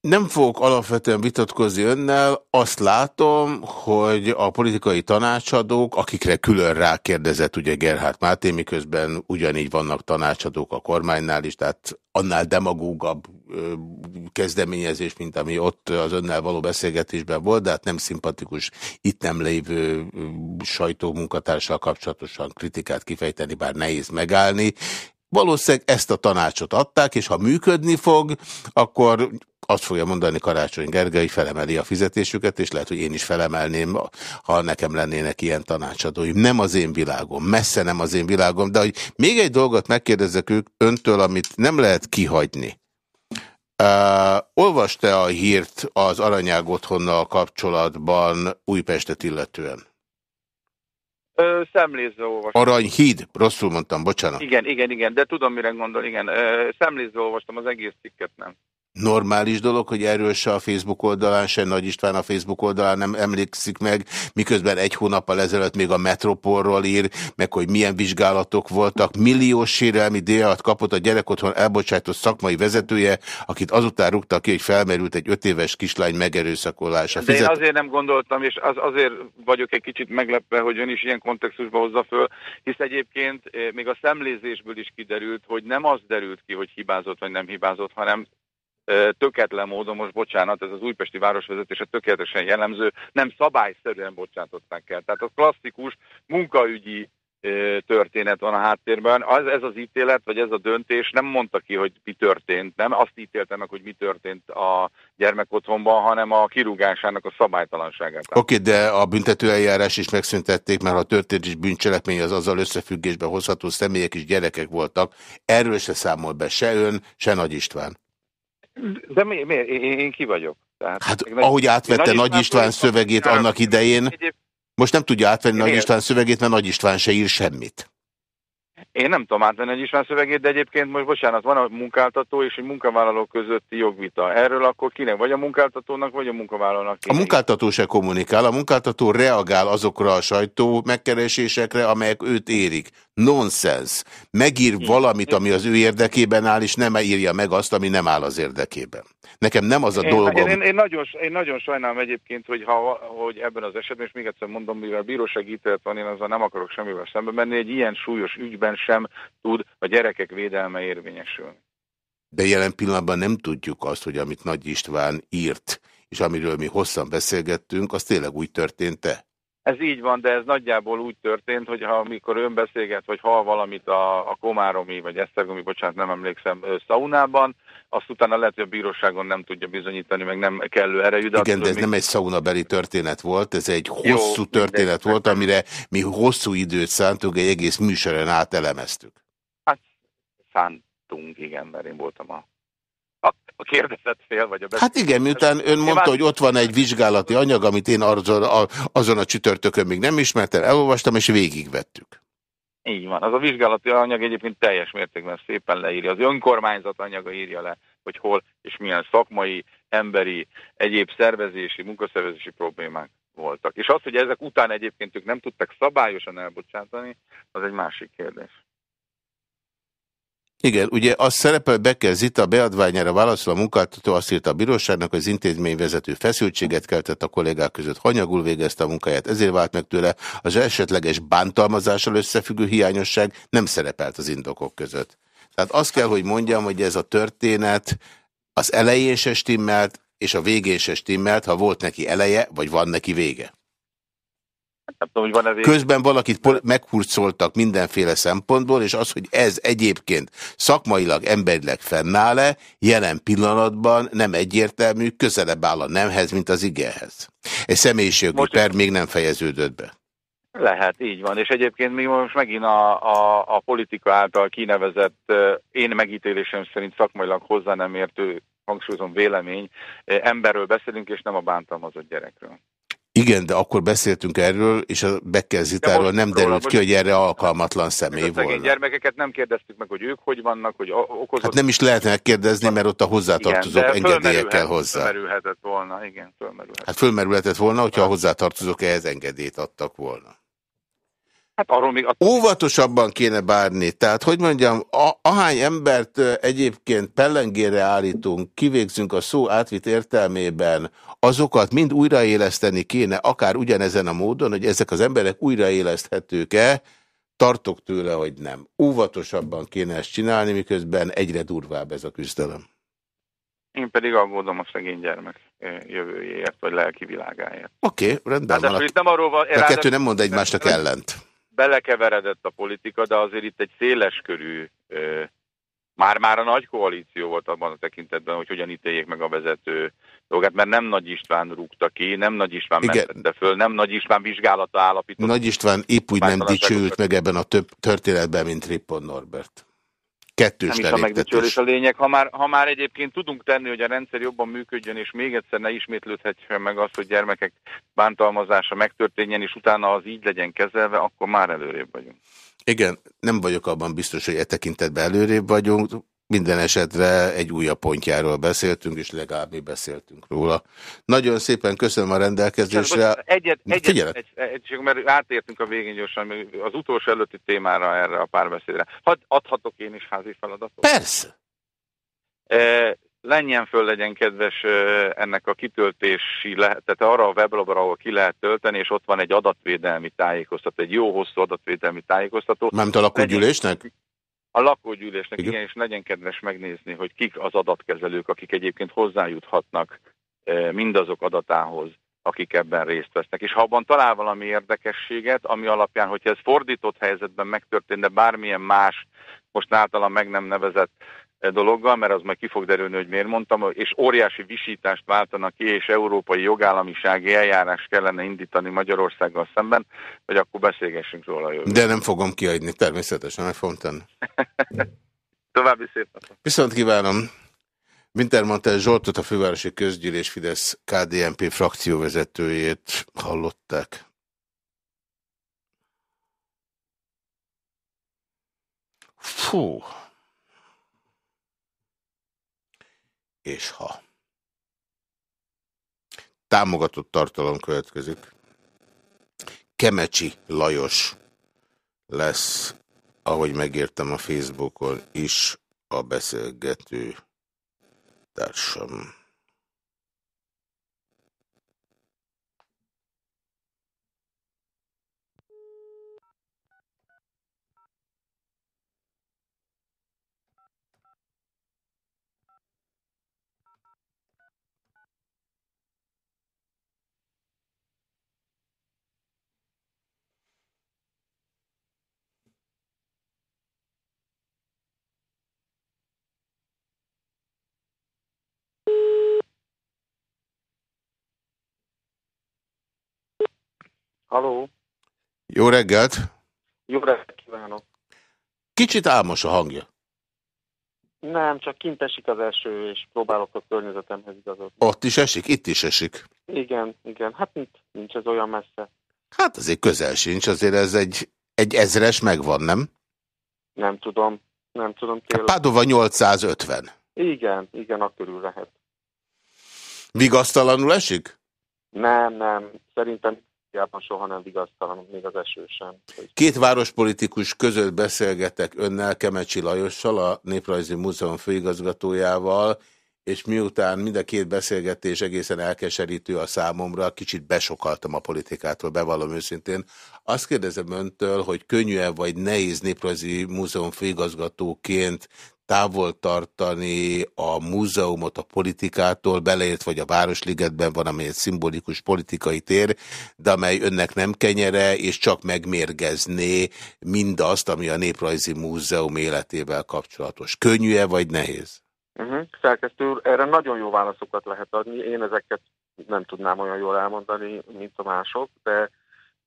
Nem fogok alapvetően vitatkozni önnel, azt látom, hogy a politikai tanácsadók, akikre külön rákérdezett ugye Gerhard Máté, miközben ugyanígy vannak tanácsadók a kormánynál is, tehát annál demagógabb kezdeményezés, mint ami ott az önnel való beszélgetésben volt, de hát nem szimpatikus itt nem lévő sajtómunkatársal kapcsolatosan kritikát kifejteni, bár nehéz megállni. Valószínűleg ezt a tanácsot adták, és ha működni fog, akkor azt fogja mondani Karácsony Gergely, felemeli a fizetésüket, és lehet, hogy én is felemelném, ha nekem lennének ilyen tanácsadóim. Nem az én világom, messze nem az én világom, de hogy még egy dolgot megkérdezek ők öntől, amit nem lehet kihagyni. Uh, olvasta a hírt az Aranyág otthonnal kapcsolatban Újpestet illetően? Ö, szemlézve olvastam. Aranyhíd? Rosszul mondtam, bocsánat. Igen, igen, igen, de tudom, mire gondol, igen. Ö, szemlézve olvastam az egész cikket, nem normális dolog, hogy erről se a Facebook oldalán, se Nagy István a Facebook oldalán nem emlékszik meg, miközben egy hónappal ezelőtt még a Metropolról ír, meg hogy milyen vizsgálatok voltak. Milliós sérelmi díjat kapott a gyerekotthon elbocsátott szakmai vezetője, akit azután rúgta ki, hogy felmerült egy öt éves kislány megerőszakolása. Fizet... De én azért nem gondoltam, és az, azért vagyok egy kicsit meglepve, hogy ön is ilyen kontextusba hozza föl, hisz egyébként eh, még a szemlézésből is kiderült, hogy nem az derült ki, hogy hibázott vagy nem hibázott, hanem tökéletlen módon, most bocsánat, ez az újpesti városvezetése tökéletesen jellemző, nem szabályszerűen bocsátották el. Tehát a klasszikus munkaügyi történet van a háttérben. Az, ez az ítélet, vagy ez a döntés nem mondta ki, hogy mi történt, nem azt ítélte meg, hogy mi történt a gyermekotthonban, hanem a kirúgásának a szabálytalanságát. Oké, okay, de a büntetőeljárás is megszüntették, mert a történés bűncselekmény az azzal összefüggésbe hozható személyek és gyerekek voltak. Erről se számol be se ön, se Nagy István. De mi, miért? Én, én ki vagyok? Tehát, hát ahogy átvette Nagy István, István szövegét annak idején, most nem tudja átvenni Nagy István szövegét, mert Nagy István se ír semmit. Én nem tudom átvenni egy ismert szövegét, de egyébként most bocsánat, van a munkáltató és egy munkavállaló közötti jogvita. Erről akkor kinek? Vagy a munkáltatónak, vagy a munkavállalónak? A munkáltató se kommunikál, a munkáltató reagál azokra a sajtó megkeresésekre, amelyek őt érik. Nonsens. Megír Igen. valamit, ami az ő érdekében áll, és nem írja meg azt, ami nem áll az érdekében. Nekem nem az a én, dolgom... Én, én, nagyon, én nagyon sajnálom egyébként, hogy, ha, hogy ebben az esetben, és még egyszer mondom, mivel bírósági ítélet van, én azzal nem akarok semmivel szembe menni, egy ilyen súlyos ügyben sem tud a gyerekek védelme érvényesülni. De jelen pillanatban nem tudjuk azt, hogy amit Nagy István írt, és amiről mi hosszan beszélgettünk, az tényleg úgy történt-e? Ez így van, de ez nagyjából úgy történt, hogy ha amikor ön beszélget, vagy hall valamit a, a Komáromi, vagy Esztergomi, bocsánat, nem emlékszem, szaunában, azt utána lehet, hogy a bíróságon nem tudja bizonyítani, meg nem kellő erejű. De Igen, de ez még... nem egy szaunabeli történet volt, ez egy hosszú Jó, történet volt, amire mi hosszú időt szántunk, egy egész műsoron át elemeztük. Hát szántunk, igen, mert én voltam a a kérdezett fél, vagy a Hát igen, miután ön mondta, hogy ott van egy vizsgálati anyag, amit én azon a, azon a csütörtökön még nem ismertem, elolvastam, és végigvettük. Így van. Az a vizsgálati anyag egyébként teljes mértékben szépen leírja. Az önkormányzat anyaga írja le, hogy hol és milyen szakmai, emberi, egyéb szervezési, munkaszervezési problémák voltak. És az, hogy ezek után egyébként ők nem tudtak szabályosan elbocsátani, az egy másik kérdés. Igen, ugye az szerepel Becker Zita beadványára válaszol a munkáltató azt írta a bíróságnak, hogy az intézményvezető feszültséget keltett a kollégák között, hanyagul végezte a munkáját, ezért vált meg tőle, az esetleges bántalmazással összefüggő hiányosság nem szerepelt az indokok között. Tehát azt kell, hogy mondjam, hogy ez a történet az elején se stimmelt, és a végén se stimmelt, ha volt neki eleje, vagy van neki vége. Nem tudom, hogy van Közben valakit meghurcoltak mindenféle szempontból, és az, hogy ez egyébként szakmailag, emberileg fennáll-e, jelen pillanatban nem egyértelmű, közelebb áll a nemhez, mint az igehez. Egy személyiségű per még nem fejeződött be. Lehet, így van. És egyébként mi most megint a, a, a politika által kinevezett, én megítélésem szerint szakmailag hozzá nem értő, hangsúlyozom vélemény, emberről beszélünk, és nem a bántalmazott gyerekről. Igen, de akkor beszéltünk erről, és a Bekkezitáról nem derült ki, hogy erre alkalmatlan személy volna. A gyermekeket nem kérdeztük meg, hogy ők hogy vannak, hogy okozott... Hát nem is lehetne megkérdezni, mert ott a hozzátartozók igen, engedélyek kell hozzá. Fölmerülhetett volna, igen, fölmerülhetett. Hát fölmerülhetett volna, hogyha a hozzátartozók ehhez engedélyt adtak volna. Hát arról még... Óvatosabban kéne bárni. Tehát, hogy mondjam, a, ahány embert egyébként pellengére állítunk, kivégzünk a szó átvitt értelmében, azokat mind újraéleszteni kéne, akár ugyanezen a módon, hogy ezek az emberek újraéleszthetők-e, tartok tőle, hogy nem. Óvatosabban kéne ezt csinálni, miközben egyre durvább ez a küzdelem. Én pedig aggódom a szegény gyermek jövőjéért, vagy lelki világáért. Oké, okay, rendben hát van. Nem arról van, a kettő nem mond egymásnak ellent. Belekeveredett a politika, de azért itt egy széleskörű már-már a nagy koalíció volt abban a tekintetben, hogy hogyan ítéljék meg a vezető dolgát, mert nem Nagy István rúgta ki, nem Nagy István Igen. mentette föl, nem Nagy István vizsgálata állapított. Nagy István épp úgy nem dicsőült meg ebben a több történetben, mint Rippon Norbert. Kettős nem is a megdicsőlés a lényeg. Ha már, ha már egyébként tudunk tenni, hogy a rendszer jobban működjön, és még egyszer ne ismétlődhetjen meg az, hogy gyermekek bántalmazása megtörténjen, és utána az így legyen kezelve, akkor már előrébb vagyunk. Igen, nem vagyok abban biztos, hogy e tekintetben előrébb vagyunk. Minden esetre egy újabb pontjáról beszéltünk, és legalább mi beszéltünk róla. Nagyon szépen köszönöm a rendelkezésre. Egyet, egyet, egy, egy, egy, mert átértünk a végén gyorsan, az utolsó előtti témára erre a párbeszédre. Had, adhatok én is házi feladatot? Persze. E, lenjen föl, legyen kedves ennek a kitöltési, lehet, tehát arra a weblapra, ahol ki lehet tölteni, és ott van egy adatvédelmi tájékoztató, egy jó hosszú adatvédelmi tájékoztató. Nem a lakógyűlésnek? A lakógyűlésnek, igen. igen, és legyen kedves megnézni, hogy kik az adatkezelők, akik egyébként hozzájuthatnak mindazok adatához, akik ebben részt vesznek. És ha abban talál valami érdekességet, ami alapján, hogyha ez fordított helyzetben megtörtént, de bármilyen más, most általam meg nem nevezett E dologgal, mert az majd ki fog derülni, hogy miért mondtam, és óriási visítást váltanak ki, és európai jogállamisági eljárás kellene indítani Magyarországgal szemben, hogy akkor beszélgessünk róla jövő. De nem fogom kiadni, természetesen, meg fogom tenni. További szép napot. Viszont kívánom. Wintermantel Zsoltot, a Fővárosi Közgyűlés Fidesz KDNP frakcióvezetőjét hallották. Fú. És ha. Támogatott tartalom következik. Kemecsi Lajos lesz, ahogy megértem a Facebookon is, a beszélgető társam. Haló? Jó reggelt! Jó reggelt kívánok! Kicsit álmos a hangja. Nem, csak kint esik az eső, és próbálok a környezetemhez igazodni. Ott is esik? Itt is esik? Igen, igen. Hát nincs, nincs ez olyan messze. Hát azért közel sincs, azért ez egy, egy ezres megvan, nem? Nem tudom, nem tudom tényleg. Pádova 850. Igen, igen, akkor körül lehet. Vigasztalanul esik? Nem, nem. Szerintem Jában soha nem vigasztalan, még az eső sem. Két várospolitikus között beszélgetek önnel, Kemecsi Lajossal, a Néprajzi Múzeum főigazgatójával, és miután mind a két beszélgetés egészen elkeserítő a számomra, kicsit besokaltam a politikától, bevallom őszintén. Azt kérdezem öntől, hogy könnyű-e vagy nehéz Néprajzi Múzeum főigazgatóként távol tartani a múzeumot a politikától, beleért vagy a Városligetben van, amely egy szimbolikus politikai tér, de amely önnek nem kenyere, és csak megmérgezné mindazt, ami a Néprajzi Múzeum életével kapcsolatos. Könnyű-e vagy nehéz? Uh mhm. -huh. Szerkesztő erre nagyon jó válaszokat lehet adni. Én ezeket nem tudnám olyan jól elmondani, mint a mások, de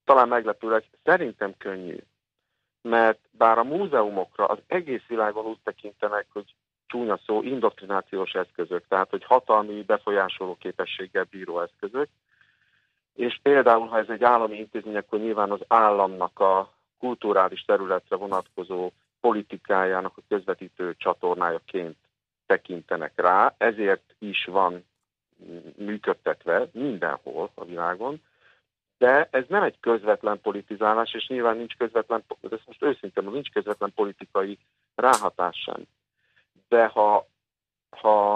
talán meglepőleg szerintem könnyű mert bár a múzeumokra az egész világon úgy tekintenek, hogy csúnya szó, indoktrinációs eszközök, tehát hogy hatalmi befolyásoló képességgel bíró eszközök, és például, ha ez egy állami intézmény, akkor nyilván az államnak a kulturális területre vonatkozó politikájának a közvetítő csatornájaként tekintenek rá, ezért is van működtetve mindenhol a világon, de ez nem egy közvetlen politizálás, és nyilván nincs közvetlen, ezt most őszintén nincs közvetlen politikai ráhatás sem. De ha, ha,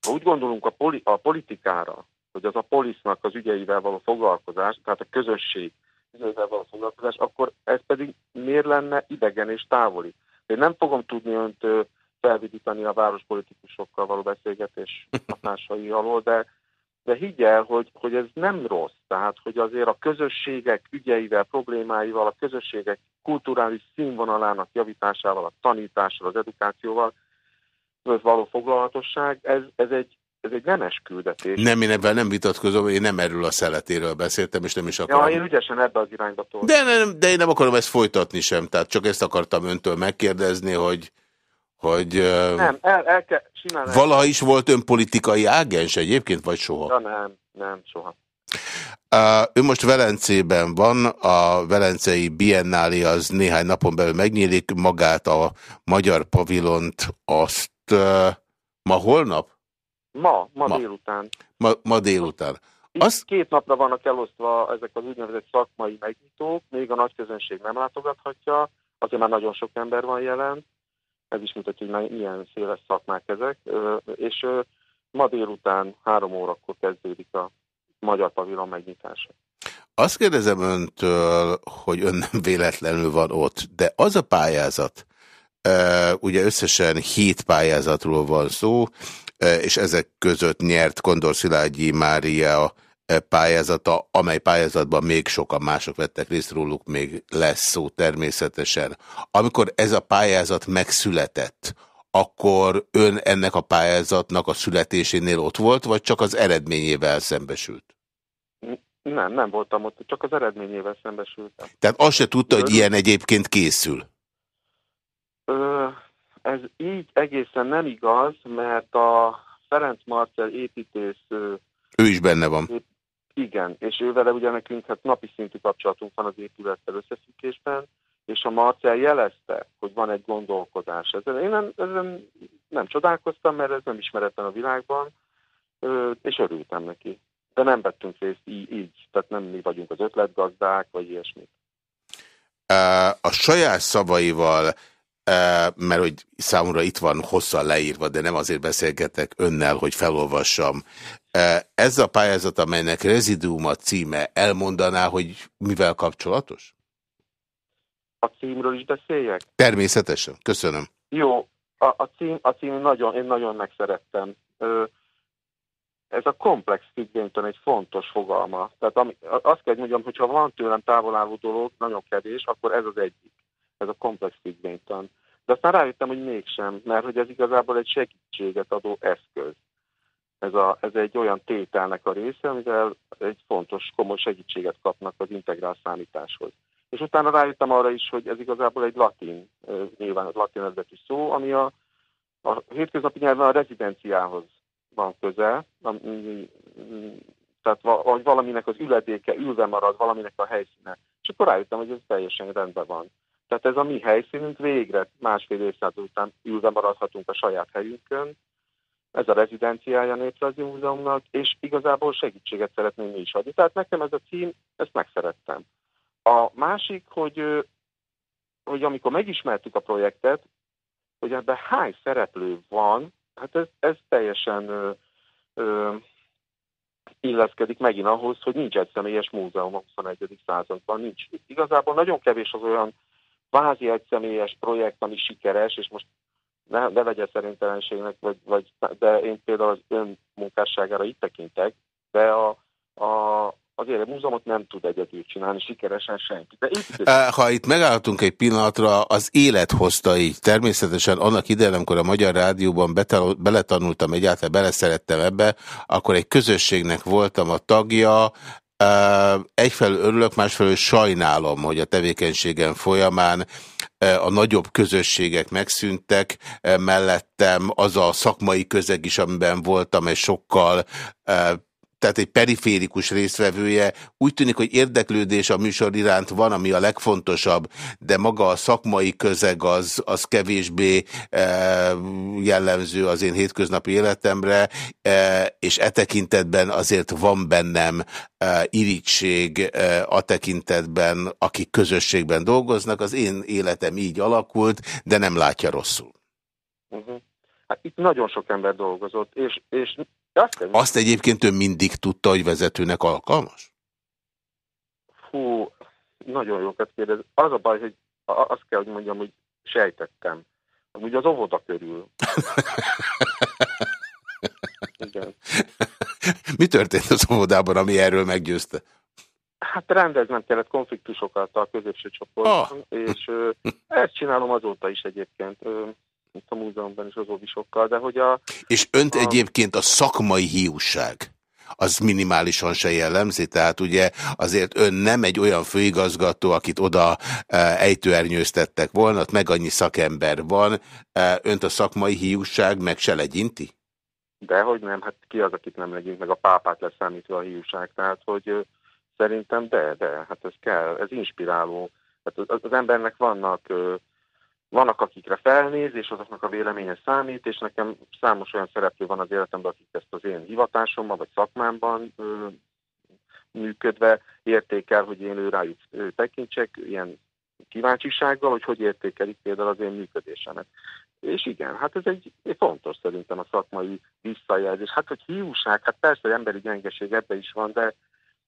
ha úgy gondolunk a, poli, a politikára, hogy az a polisznak az ügyeivel való foglalkozás, tehát a közösség ügyeivel való foglalkozás, akkor ez pedig miért lenne idegen és távoli? Én nem fogom tudni önt felvidítani a várospolitikusokkal való beszélgetés hatásai alól, de de higgy el, hogy, hogy ez nem rossz. Tehát, hogy azért a közösségek ügyeivel, problémáival, a közösségek kulturális színvonalának javításával, a tanítással, az edukációval való foglalatosság, ez, ez egy ez egy nemes küldetés. Nem, én ebben nem vitatkozom, én nem erről a szeletéről beszéltem, és nem is akarom. Ja, én ügyesen ebbe az irányba tolom. De, nem, de én nem akarom ezt folytatni sem, tehát csak ezt akartam öntől megkérdezni, hogy, hogy nem, el, el kell, simán valaha is volt ön politikai ágens egyébként, vagy soha? Ja, nem, nem, soha. Uh, ő most Velencében van, a Velencei Biennáli az néhány napon belül megnyílik, magát a magyar pavilont azt uh, ma holnap? Ma, ma, ma. délután. Ma, ma délután. Azt... Két napra vannak elosztva ezek az úgynevezett szakmai megnyitók, még a nagy közönség nem látogathatja, azért már nagyon sok ember van jelen, ez is mutatja, hogy milyen széles szakmák ezek, és ma délután három órakor kezdődik a magyar pavilon megnyitása. Azt kérdezem öntől, hogy ön nem véletlenül van ott, de az a pályázat, ugye összesen hét pályázatról van szó, és ezek között nyert Kondor Szilágyi Mária pályázata, amely pályázatban még sokan mások vettek részt róluk, még lesz szó természetesen. Amikor ez a pályázat megszületett, akkor ön ennek a pályázatnak a születésénél ott volt, vagy csak az eredményével szembesült? Nem, nem voltam ott, csak az eredményével szembesültem. Tehát azt se tudta, hogy ilyen egyébként készül? Ö, ez így egészen nem igaz, mert a Ferenc Marcel építész ő is benne van. Igen, és ővele ugye nekünk hát napi szintű kapcsolatunk van az épülettel összefüggésben, és a Marcel jelezte, hogy van egy gondolkodás. Ezen, én nem, ezen nem csodálkoztam, mert ez nem ismeretlen a világban, és örültem neki. De nem vettünk részt így, így, tehát nem mi vagyunk az ötletgazdák, vagy ilyesmit. A saját szavaival mert hogy számomra itt van hosszan leírva, de nem azért beszélgetek önnel, hogy felolvassam. Ez a pályázat, amelynek Rezidium a címe, elmondaná, hogy mivel kapcsolatos? A címről is beszéljek? Természetesen, köszönöm. Jó, a, a, cím, a cím nagyon, én nagyon megszerettem. Ez a komplex függvénytől egy fontos fogalma. Tehát ami, azt kell mondjam, hogy ha van tőlem távolálló dolog, nagyon kevés, akkor ez az egyik ez a komplex függvénytan. De aztán rájöttem, hogy mégsem, mert hogy ez igazából egy segítséget adó eszköz. Ez, a, ez egy olyan tételnek a része, amivel egy fontos, komoly segítséget kapnak az integrál számításhoz. És utána rájöttem arra is, hogy ez igazából egy latin, nyilván latin eredetű szó, ami a, a hétköznapi nyelven a rezidenciához van közel, tehát vagy valaminek az üledéke ülve marad, valaminek a helyszíne. És akkor rájöttem, hogy ez teljesen rendben van. Tehát ez a mi helyszínünk végre másfél évszázad után ülve maradhatunk a saját helyünkön. Ez a rezidenciája Néprajzi Múzeumnak, és igazából segítséget szeretném mi is adni. Tehát nekem ez a cím, ezt megszerettem. A másik, hogy, hogy amikor megismertük a projektet, hogy ebben hány szereplő van, hát ez, ez teljesen ö, ö, illeszkedik megint ahhoz, hogy nincs egy személyes múzeum a 21. században. Nincs. Igazából nagyon kevés az olyan kvázi egyszemélyes projekt, ami sikeres, és most ne, ne legyen szerintelenségnek, vagy, vagy, de én például az ön munkásságára itt tekintek, de a, a, azért a múzeumot nem tud egyedül csinálni sikeresen senki. De itt... Ha itt megállhatunk egy pillanatra, az élet hozta így. Természetesen annak idején, amikor a Magyar Rádióban beletanultam, egyáltalán beleszerettem ebbe, akkor egy közösségnek voltam a tagja, Egyfelől örülök, másfelől sajnálom, hogy a tevékenységem folyamán a nagyobb közösségek megszűntek, mellettem az a szakmai közeg is, amiben voltam, egy sokkal tehát egy periférikus résztvevője. Úgy tűnik, hogy érdeklődés a műsor iránt van, ami a legfontosabb, de maga a szakmai közeg az, az kevésbé e, jellemző az én hétköznapi életemre, e, és e tekintetben azért van bennem e, irítség e, a tekintetben, akik közösségben dolgoznak. Az én életem így alakult, de nem látja rosszul. Uh mhm. -huh. Hát itt nagyon sok ember dolgozott, és, és azt, azt egyébként ő mindig tudta, hogy vezetőnek alkalmas? Fú, nagyon jókat kérdez. Az a baj, hogy azt kell, hogy mondjam, hogy sejtettem. Amúgy az óvoda körül. Igen. Mi történt az óvodában, ami erről meggyőzte? Hát rendeznem kellett konfliktusokat a középső csoportban, oh. és ö, ezt csinálom azóta is egyébként. Ö, itt a múzeumban is az óvisokkal, de hogy a... És önt a... egyébként a szakmai hiúság az minimálisan se jellemzi, tehát ugye azért ön nem egy olyan főigazgató, akit oda e, ejtőernyőztettek volna, meg annyi szakember van, e, önt a szakmai hiúság meg se legyinti? Dehogy nem, hát ki az, akit nem legyint, meg a pápát leszámítva a hiúság, tehát hogy szerintem de, de, hát ez kell, ez inspiráló. Hát az, az embernek vannak vannak, akikre felnéz, és azoknak a véleménye számít, és nekem számos olyan szereplő van az életemben, akik ezt az én hivatásomban, vagy szakmámban ö, működve értékel, hogy én ő rájuk tekintsek, ilyen kíváncsisággal, hogy hogy értékelik például az én működésemet. És igen, hát ez egy, egy fontos szerintem a szakmai visszajelzés. Hát, hogy hiúság, hát persze, emberi gyengeség ebbe is van, de,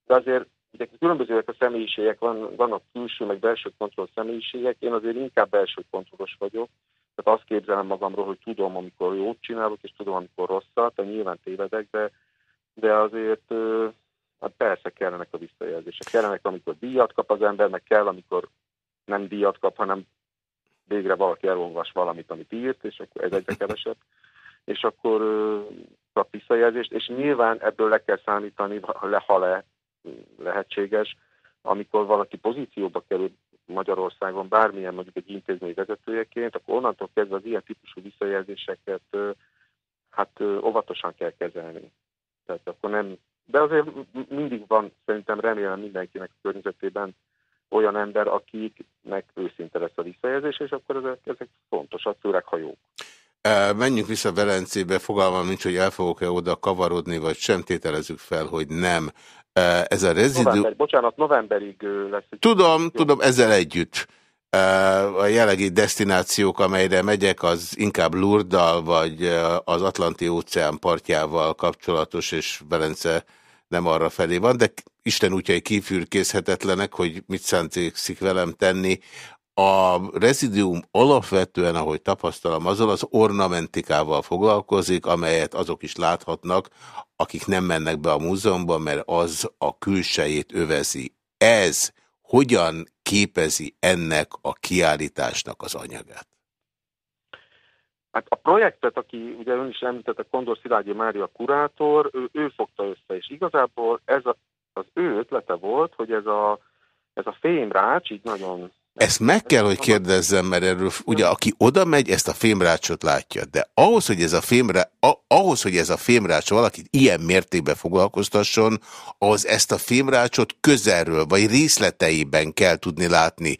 de azért Ugye különbözőek a személyiségek, van, vannak külső, meg belső kontroll személyiségek, én azért inkább belső kontrollos vagyok, tehát azt képzelem magamról, hogy tudom, amikor jót csinálok, és tudom, amikor rosszat, tehát nyilván tévedek, de, de azért hát persze kellenek a visszajelzések. Kellenek, amikor díjat kap az ember, meg kell, amikor nem díjat kap, hanem végre valaki elolvas valamit, amit írt, és akkor ez egyre kevesebb, és akkor kap visszajelzést, és nyilván ebből le kell számítani, ha le, ha le lehetséges, amikor valaki pozícióba kerül Magyarországon bármilyen mondjuk egy intézmény vezetőjeként, akkor onnantól kezdve az ilyen típusú visszajelzéseket hát óvatosan kell kezelni. Tehát akkor nem, de azért mindig van szerintem remélem mindenkinek a környezetében olyan ember, akiknek őszinte lesz a visszajelzés, és akkor ezek, üreghajók. Menjünk vissza Velencébe, fogalmam nincs, hogy el fogok-e oda kavarodni, vagy sem tételezzük fel, hogy nem. Ez a rezidu... November, bocsánat, novemberig lesz. Tudom, tudom, ezzel együtt. A jellegi destinációk, amelyre megyek, az inkább Lurdal, vagy az Atlanti óceán partjával kapcsolatos, és Velence nem arra felé van, de Isten útjai kifürkészhetetlenek, hogy mit szántszik velem tenni. A rezidium alapvetően, ahogy tapasztalom, azzal az ornamentikával foglalkozik, amelyet azok is láthatnak, akik nem mennek be a múzeumban, mert az a külsejét övezi. Ez hogyan képezi ennek a kiállításnak az anyagát? Hát a projektet, aki ugye ön is említette, Kondor Szilágyi Mária kurátor, ő, ő fogta össze, és igazából ez a, az ő ötlete volt, hogy ez a, ez a fémrács így nagyon ezt meg kell, hogy kérdezzem, mert erről, ugye aki oda megy, ezt a fémrácsot látja, de ahhoz, hogy ez a, fémrá, ahhoz, hogy ez a fémrács valakit ilyen mértékben foglalkoztasson, ahhoz ezt a fémrácsot közelről, vagy részleteiben kell tudni látni.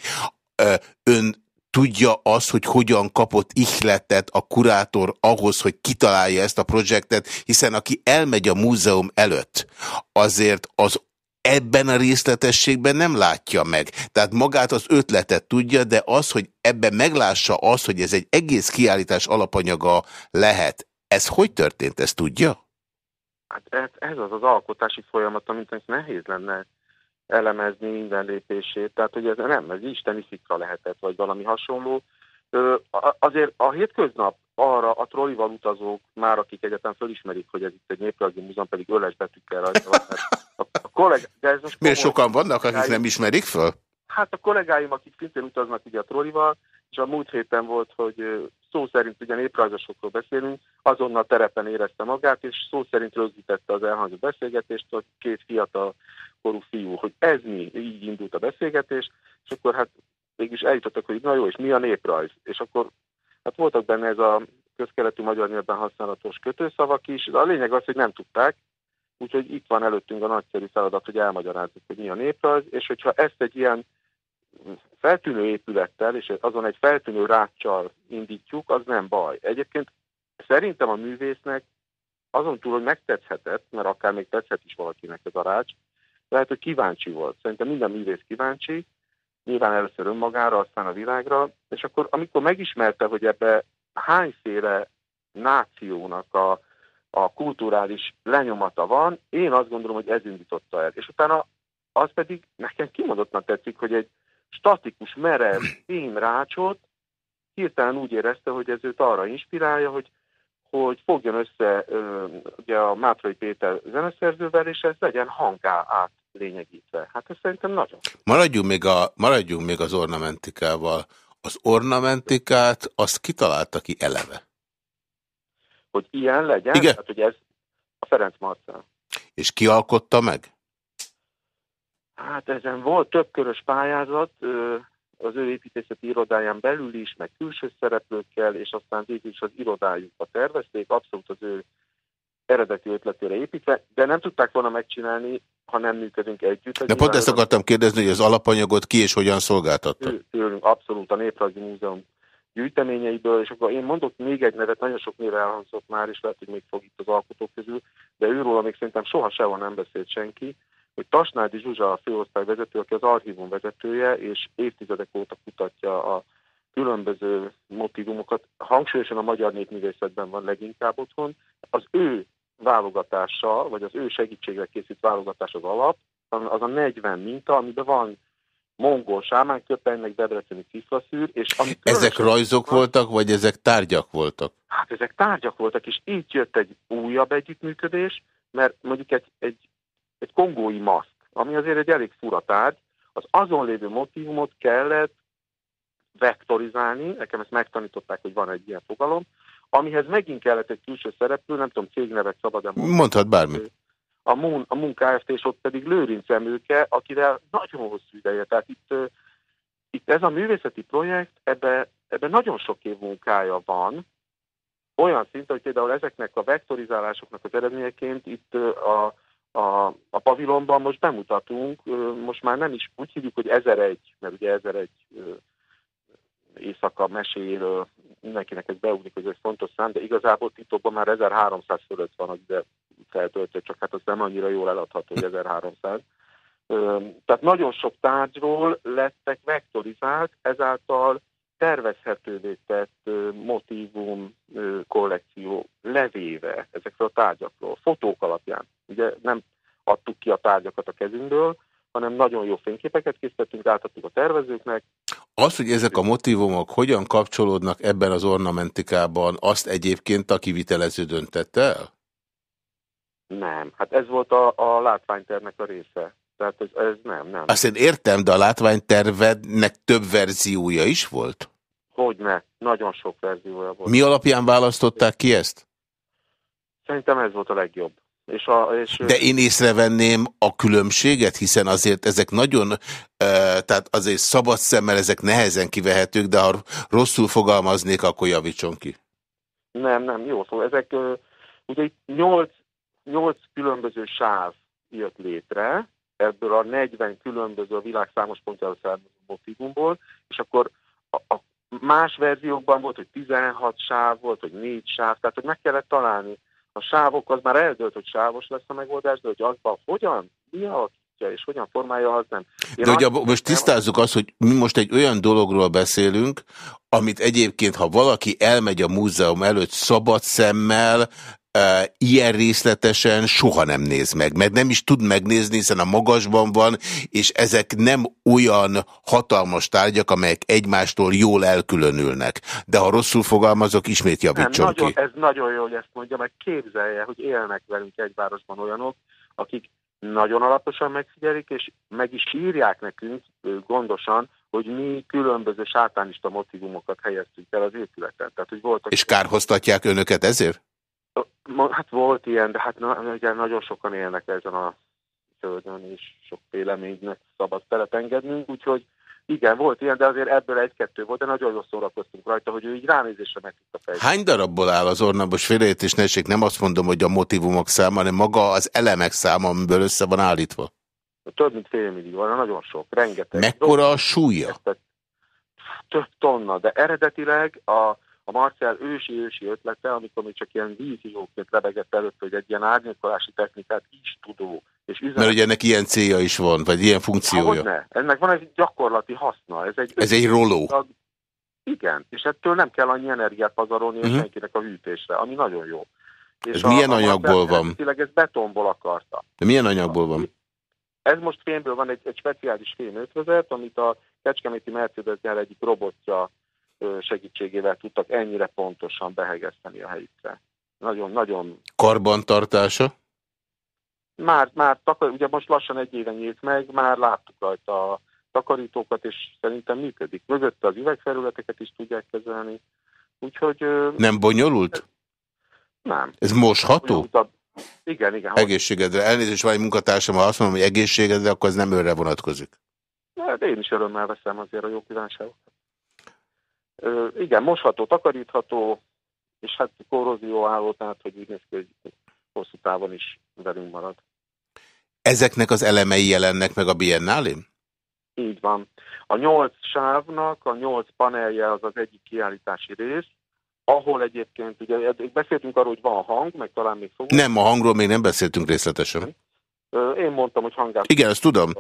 Ön tudja azt, hogy hogyan kapott ihletet a kurátor ahhoz, hogy kitalálja ezt a projektet, hiszen aki elmegy a múzeum előtt, azért az ebben a részletességben nem látja meg. Tehát magát az ötletet tudja, de az, hogy ebben meglássa azt, hogy ez egy egész kiállítás alapanyaga lehet, ez hogy történt, ezt tudja? Hát ez, az az alkotási folyamat, amit nehéz lenne elemezni minden lépését. Tehát, hogy ez nem, ez isteni szikra lehetett, vagy valami hasonló. Azért a hétköznap arra a trollival utazók, már akik egyetem fölismerik, hogy ez itt egy néprajzi múzeum, pedig öles betűkkel rajta van. A, a kolleg, de ez most Miért sokan vannak, akik nem ismerik föl? Hát a kollégáim, akik szintén utaznak ugye a trollival, és a múlt héten volt, hogy szó szerint ugye néprajzosokról beszélünk, azonnal terepen érezte magát, és szó szerint rögzítette az elhangzó beszélgetést, hogy két fiatal korú fiú, hogy ez mi, így indult a beszélgetés, és akkor hát mégis eljutottak, hogy na jó, és mi a néprajz? És akkor hát voltak benne ez a közkeletű magyar nyelven használatos kötőszavak is, de a lényeg az, hogy nem tudták, úgyhogy itt van előttünk a nagyszerű feladat, hogy elmagyarázzuk, hogy mi a néprajz, és hogyha ezt egy ilyen feltűnő épülettel, és azon egy feltűnő ráccsal indítjuk, az nem baj. Egyébként szerintem a művésznek azon túl, hogy megtetszhetett, mert akár még tetszett is valakinek ez a rács, lehet, hogy kíváncsi volt. Szerintem minden művész kíváncsi, nyilván először önmagára, aztán a világra, és akkor amikor megismerte, hogy ebbe hányféle nációnak a, a kulturális lenyomata van, én azt gondolom, hogy ez indította el. És utána az pedig nekem kimondottnak tetszik, hogy egy statikus, merev fémrácsot hirtelen úgy érezte, hogy ez őt arra inspirálja, hogy, hogy fogjon össze ugye a Mátrai Péter zeneszerzővel, és ez legyen hangá át lényegítve. Hát ez szerintem nagyon. Maradjunk még, a, maradjunk még az ornamentikával. Az ornamentikát azt kitalálta ki eleve? Hogy ilyen legyen? Igen. Hát, hogy ez a Ferenc Marcel. És ki alkotta meg? Hát ezen volt több körös pályázat, az ő építészeti irodáján belül is, meg külső szereplőkkel, és aztán végül is az irodájukat tervezték, abszolút az ő eredeti ötletére építve, de nem tudták volna megcsinálni, ha nem működünk együtt. De pont ezt akartam kérdezni, hogy az alapanyagot ki és hogyan szolgáltatta? Tőlünk abszolút a Néprajzi Múzeum gyűjteményeiből, és akkor én mondok még egy nevet, nagyon sok néve elhangzott már, és lehet, hogy még fog itt az alkotók közül, de őról még szerintem soha sehol nem beszélt senki, hogy Tasnádi Zsuzsa a főosztály vezető, aki az archívum vezetője, és évtizedek óta kutatja a különböző motivumokat, hangsúlyosan a magyar népművészetben van leginkább otthon, az ő válogatása, vagy az ő segítségre készít válogatás az alap, az a 40 minta, amiben van mongol sámánköpeny, meg debreceni cifraszűr, és ami Ezek rajzok van, voltak, vagy ezek tárgyak voltak? Hát ezek tárgyak voltak, és így jött egy újabb együttműködés, mert mondjuk egy, egy, egy kongói maszk, ami azért egy elég fura tárgy, az azon lévő motivumot kellett vektorizálni, nekem ezt megtanították, hogy van egy ilyen fogalom, amihez megint kellett egy külső szereplő, nem tudom, cégnevet szabad-e mondani. Mondhat bármit. A Moon, a Moon Kft. és ott pedig Lőrinc Emőke, akivel nagyon hosszú ideje. Tehát itt, itt ez a művészeti projekt, ebbe, ebbe nagyon sok év munkája van, olyan szint, hogy például ezeknek a vektorizálásoknak az eredményeként itt a, a, a pavilonban most bemutatunk, most már nem is úgy hívjuk, hogy 1001, mert ugye 1001 éjszaka meséről mindenkinek ez beugrik, hogy ez fontos szám, de igazából titokban már 1300 fölött van, hogy feltöltő, csak hát az nem annyira jól eladható, hogy 1300. Tehát nagyon sok tárgyról lettek vektorizált, ezáltal tervezhetővé tett motivum kollekció levéve ezekről a tárgyakról, fotók alapján. Ugye nem adtuk ki a tárgyakat a kezünkből, hanem nagyon jó fényképeket készítettünk, átadtuk a tervezőknek. Az, hogy ezek a motivumok hogyan kapcsolódnak ebben az ornamentikában, azt egyébként a kivitelező döntette el? Nem, hát ez volt a, a látványternek a része. Tehát ez, ez nem, nem. Azt én értem, de a látványtervednek több verziója is volt? Hogyne, nagyon sok verziója volt. Mi alapján választották ki ezt? Szerintem ez volt a legjobb. És a, és De én észrevenném a különbséget, hiszen azért ezek nagyon, tehát azért szabad szemmel ezek nehezen kivehetők, de ha rosszul fogalmaznék, akkor javítson ki. Nem, nem, jó szó. Ezek uh, ugye itt nyolc, nyolc különböző sáv jött létre, ebből a 40 különböző a világ számos pontjára származó motivumból, és akkor a, a más verziókban volt, hogy 16 sáv volt, hogy 4 sáv, tehát hogy meg kellett találni. A sávok, az már eldőlt, hogy sávos lesz a megoldás, de hogy azban hogyan, mi alakítja és hogyan formálja, az nem. Én de ugye most tisztázzuk azt, hogy mi most egy olyan dologról beszélünk, amit egyébként, ha valaki elmegy a múzeum előtt szabad szemmel, ilyen részletesen soha nem néz meg, mert nem is tud megnézni, hiszen a magasban van, és ezek nem olyan hatalmas tárgyak, amelyek egymástól jól elkülönülnek. De ha rosszul fogalmazok, ismét javítson nem, nagyon, ki. Ez nagyon jó, hogy ezt mondja, meg képzelje, hogy élnek velünk egy városban olyanok, akik nagyon alaposan megfigyelik, és meg is írják nekünk gondosan, hogy mi különböző sátánista motivumokat helyeztünk el az épületen. Tehát, hogy voltak és kárhoztatják önöket ezért? Hát volt ilyen, de hát na, ugye nagyon sokan élnek ezen a földön, és sok véleménynek szabad teret engednünk, úgyhogy igen, volt ilyen, de azért ebből egy-kettő volt, de nagyon jól szórakoztunk rajta, hogy ő így ránézésre meg a fejt. Hány darabból áll az ornabos és neség? Nem azt mondom, hogy a motivumok száma, hanem maga az elemek száma, amiből össze van állítva? Több mint fél millió, nagyon sok, rengeteg. Mekkora a súlya? Több tonna, de eredetileg a a Marcel ősi-ősi ötlete, amikor még csak ilyen vízióként lebegett előtt, hogy egy ilyen árnyékolási technikát is tudó. És üzenet... Mert ugye ennek ilyen célja is van, vagy ilyen funkciója. ne. Ennek van egy gyakorlati haszna. Ez egy, Ez egy roló. Igen, és ettől nem kell annyi energiát pazarolni uh mhm. -huh. senkinek a hűtésre, ami nagyon jó. És ez a, milyen a anyagból van? Ez betonból akarta. De milyen anyagból van? Ez most fémből van egy, egy speciális fémötvözet, amit a Kecskeméti mercedes egyik robotja segítségével tudtak ennyire pontosan behegeszteni a helyükre. Nagyon-nagyon... Karbantartása? Már, már takar, ugye most lassan egy éve nyílt meg, már láttuk rajta a takarítókat, és szerintem működik. Mögötte az üvegfelületeket is tudják kezelni. Úgyhogy... Nem bonyolult? Nem. Ez mosható? Igen, igen. Egészségedre. Elnézést van egy munkatársam, ha azt mondom, hogy egészségedre, akkor az nem őre vonatkozik. De én is örömmel veszem azért a jó kívánságokat igen, mosható, takarítható, és hát korrózió álló, tehát hogy úgy néz ki, hogy hosszú távon is velünk marad. Ezeknek az elemei jelennek meg a Biennálén? Így van. A nyolc sávnak, a nyolc panelje az az egyik kiállítási rész, ahol egyébként, ugye beszéltünk arról, hogy van hang, meg talán még fogunk. Nem, a hangról még nem beszéltünk részletesen. Én mondtam, hogy hangát. Igen, ezt tudom.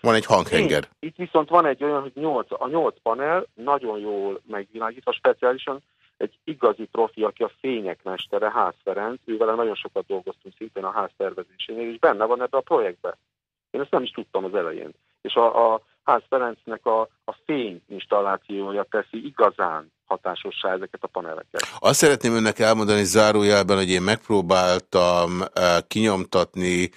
Van egy hanghenger. Én, itt viszont van egy olyan, hogy 8, a nyolc panel nagyon jól megvilágítva, speciálisan egy igazi profi, aki a fények mestere, Ház Ferenc, ővel nagyon sokat dolgoztunk szintén a ház tervezésénél, és benne van ebbe a projektbe. Én ezt nem is tudtam az elején. És a, a Ház Ferencnek a, a fény installációja teszi igazán hatásossá ezeket a paneleket. Azt szeretném önnek elmondani zárójelben, hogy én megpróbáltam uh, kinyomtatni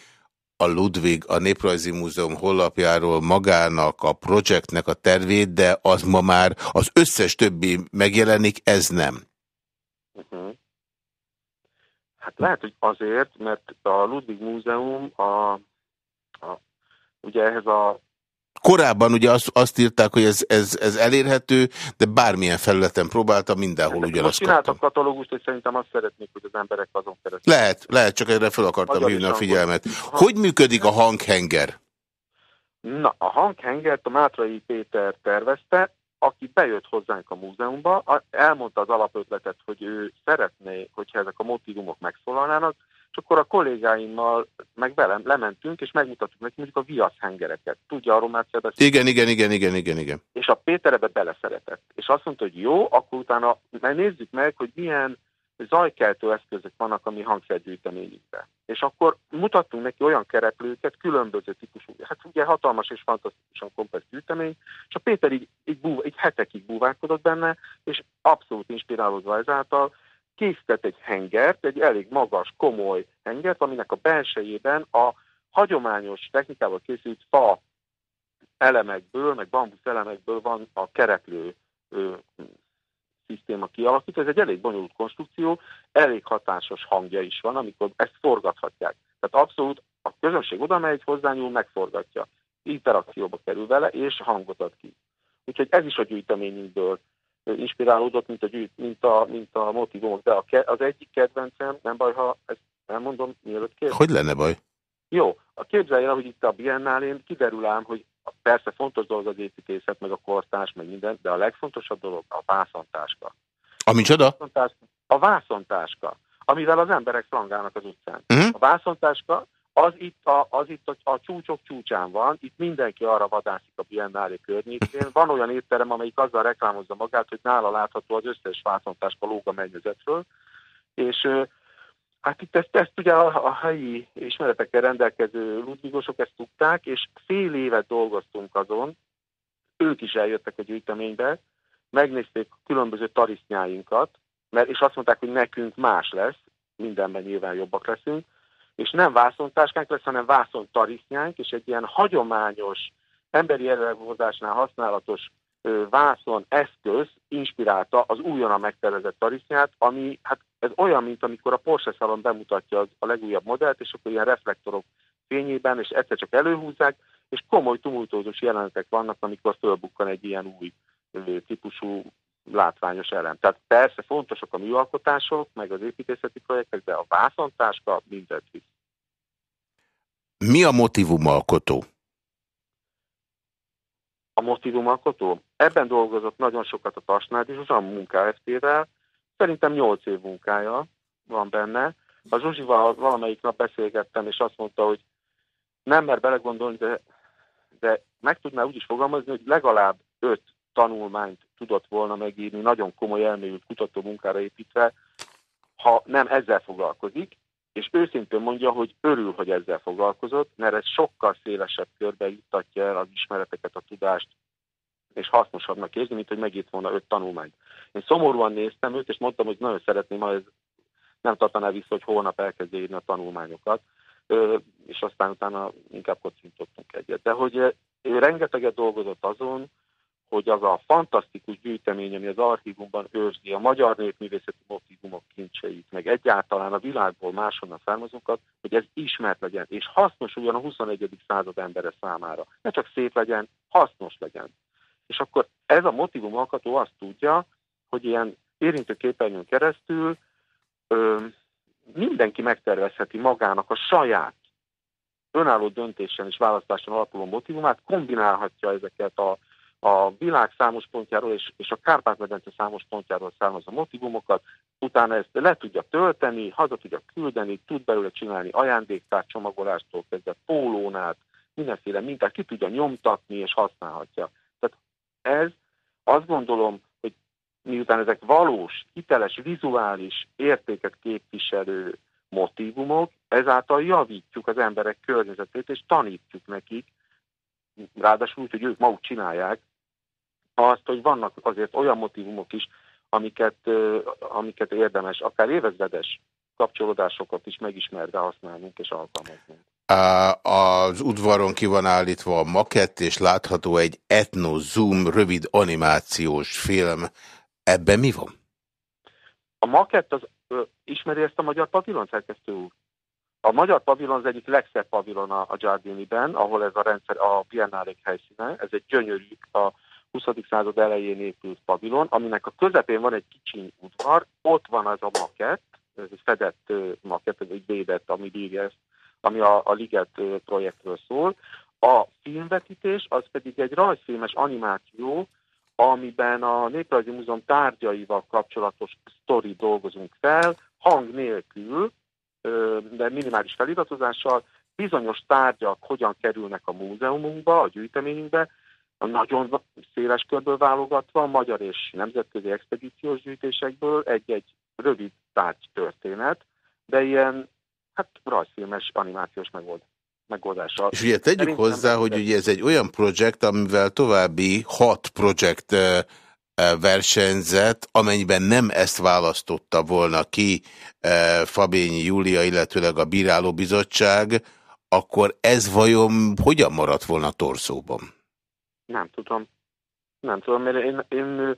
a Ludwig a Néprajzi Múzeum hollapjáról magának a projektnek a tervét, de az ma már az összes többi megjelenik, ez nem. Uh mhm. -huh. Hát lehet, hogy azért, mert a Ludwig Múzeum a, a, ugye ehhez a Korábban ugye azt, azt írták, hogy ez, ez, ez elérhető, de bármilyen felületen próbálta, mindenhol hát, ugyanazt Csináltak katalógust, és szerintem azt szeretnék, hogy az emberek azon keresztül. Lehet, lehet, csak erre fel akartam hívni a figyelmet. Hogy működik a hanghenger? Na, a hanghengert a Mátrai Péter tervezte, aki bejött hozzánk a múzeumba, elmondta az alapötletet, hogy ő szeretné, hogyha ezek a motivumok megszólalnának, és akkor a kollégáimmal meg bele, lementünk, és megmutattuk neki mondjuk a viaszhengereket. Tudja arról már Igen, igen, igen, igen, igen, igen. És a Péter ebbe beleszeretett. És azt mondta, hogy jó, akkor utána nézzük meg, hogy milyen zajkeltő eszközök vannak a mi hangszergyűjteményünkben. És akkor mutattunk neki olyan kereplőket, különböző típusú, hát ugye hatalmas és fantasztikusan komplex gyűjtemény, és a Péter így, így, búv, így hetekig búválkodott benne, és abszolút inspirálódva ezáltal készített egy hengert, egy elég magas, komoly hengert, aminek a belsejében a hagyományos technikával készült fa elemekből, meg bambusz elemekből van a kereplő szisztéma kialakít. Ez egy elég bonyolult konstrukció, elég hatásos hangja is van, amikor ezt forgathatják. Tehát abszolút a közönség oda megy, hozzányúl, megforgatja. Interakcióba kerül vele, és hangot ad ki. Úgyhogy ez is a gyűjteményünkből inspirálódott, mint a, gyűjt, mint a, mint a motivumok. De a, az egyik kedvencem, nem baj, ha ezt elmondom, mielőtt kérdez. Hogy lenne baj? Jó, a képzelje, hogy itt a Biennálén kiderül ám, hogy Persze fontos dolog az építészet, meg a kortás, meg minden, de a legfontosabb dolog a vászontáska. A micsoda? A vászontáska, amivel az emberek szlangálnak az utcán. Uh mhm. -huh. A vászontáska az itt, a, az itt a, a csúcsok csúcsán van, itt mindenki arra vadászik a Biennale környékén. Van olyan étterem, amelyik azzal reklámozza magát, hogy nála látható az összes vászontáska lóg a mennyezetről, és Hát itt ezt, ezt ugye a, a helyi ismeretekkel rendelkező ludvigosok ezt tudták, és fél évet dolgoztunk azon, ők is eljöttek a gyűjteménybe, megnézték a különböző tarisznyáinkat, mert, és azt mondták, hogy nekünk más lesz, mindenben nyilván jobbak leszünk, és nem vászontáskánk lesz, hanem vászon tarisznyánk, és egy ilyen hagyományos, emberi előhozásnál használatos vászon eszköz inspirálta az újonnan megtervezett tarisznyát, ami hát ez olyan, mint amikor a Porsche szalon bemutatja a legújabb modellt, és akkor ilyen reflektorok fényében, és egyszer csak előhúzzák, és komoly tumultózus jelenetek vannak, amikor fölbukkan egy ilyen új típusú látványos elem. Tehát persze fontosak a műalkotások, meg az építészeti projektek, de a vászontáska mindent visz. Mi a motivumalkotó? A motivumalkotó? Ebben dolgozott nagyon sokat a Tasnád és az a munká-FT-vel, Szerintem 8 év munkája van benne. A Zsuzsival valamelyik nap beszélgettem, és azt mondta, hogy nem mer belegondolni, de, de meg tudná úgy is fogalmazni, hogy legalább öt tanulmányt tudott volna megírni, nagyon komoly elmélyült kutató munkára építve, ha nem ezzel foglalkozik, és őszintén mondja, hogy örül, hogy ezzel foglalkozott, mert ez sokkal szélesebb körbe juttatja el az ismereteket, a tudást, és hasznosabbnak érzi, mint hogy megírt volna öt tanulmányt. Én szomorúan néztem őt, és mondtam, hogy nagyon szeretném, ha ez nem tartaná vissza, hogy holnap elkezdje írni a tanulmányokat, és aztán utána inkább kocintottunk egyet. De hogy ő rengeteget dolgozott azon, hogy az a fantasztikus gyűjtemény, ami az archívumban őrzi a magyar népművészeti motivumok kincseit, meg egyáltalán a világból máshonnan származókat, hogy ez ismert legyen, és hasznos ugyan a 21. század embere számára. Ne csak szép legyen, hasznos legyen. És akkor ez a motivum alkotó azt tudja, hogy ilyen érintőképernyőn keresztül ö, mindenki megtervezheti magának a saját önálló döntésen és választáson alapuló motivumát, kombinálhatja ezeket a, a világ számos pontjáról és, és a Kárpát-medence számos pontjáról származó motivumokat, utána ezt le tudja tölteni, haza tudja küldeni, tud belőle csinálni ajándéktár csomagolástól kezdve pólónát, mindenféle mintát ki tudja nyomtatni és használhatja. Tehát ez azt gondolom, hogy miután ezek valós, hiteles, vizuális értéket képviselő motivumok, ezáltal javítjuk az emberek környezetét, és tanítjuk nekik, ráadásul úgy, hogy ők maguk csinálják, azt, hogy vannak azért olyan motivumok is, amiket, amiket érdemes, akár évezredes kapcsolódásokat is megismerve használnunk és alkalmaznunk. Az udvaron ki van állítva a makett, és látható egy etno-zoom rövid animációs film. Ebben mi van? A makett az, ö, ismeri ezt a magyar pavilon szerkesztő úr? A magyar pavilon az egyik legszebb pavilon a, a Giardini-ben, ahol ez a rendszer a Biennálék helyszíne. Ez egy gyönyörű, a 20. század elején épült pavilon, aminek a közepén van egy kicsi udvar, ott van az a makett, ez egy fedett makett, ez egy védett, ami ezt ami a, a Liget projektről szól. A filmvetítés az pedig egy rajzfilmes animáció, amiben a Néprajzi Múzeum tárgyaival kapcsolatos sztori dolgozunk fel, hang nélkül, de minimális feliratozással, bizonyos tárgyak hogyan kerülnek a múzeumunkba, a gyűjteményünkbe, a nagyon széles körből válogatva, magyar és nemzetközi expedíciós gyűjtésekből egy-egy rövid tárgy történet, de ilyen hát rajzfilmes, animációs megoldás megoldással. És ugye tegyük Szerintem hozzá, hogy ugye ez egy olyan projekt, amivel további hat projekt versenyzett, amennyiben nem ezt választotta volna ki Fabényi Júlia, illetőleg a Bírálóbizottság, akkor ez vajon hogyan maradt volna torszóban? Nem tudom. Nem tudom, mert én, én,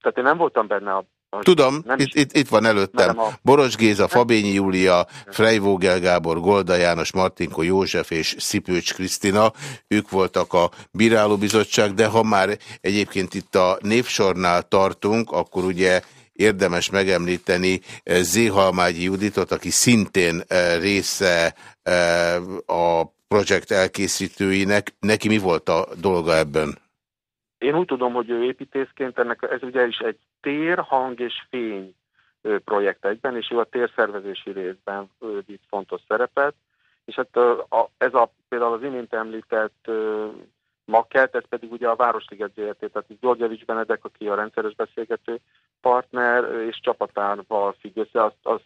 tehát én nem voltam benne a Tudom, itt, itt, itt van előttem. A... Boros Géza, Fabényi Júlia, Freivogel Gábor, Golda János, Martinko József és Szipőcs Krisztina. Ők voltak a bírálóbizottság, de ha már egyébként itt a névsornál tartunk, akkor ugye érdemes megemlíteni Zéhalmágyi Juditot, aki szintén eh, része eh, a projekt elkészítőinek. Neki mi volt a dolga ebben? Én úgy tudom, hogy ő építészként, ennek, ez ugye is egy tér, hang és fény projekt egyben, és ő a térszervezési részben vitt fontos szerepet, és hát a, ez a például az imént említett Makelt, ez pedig ugye a Városliget ZRT, tehát Györgyevics Benedek, aki a rendszeres beszélgető partner és csapatával függ össze, azt, azt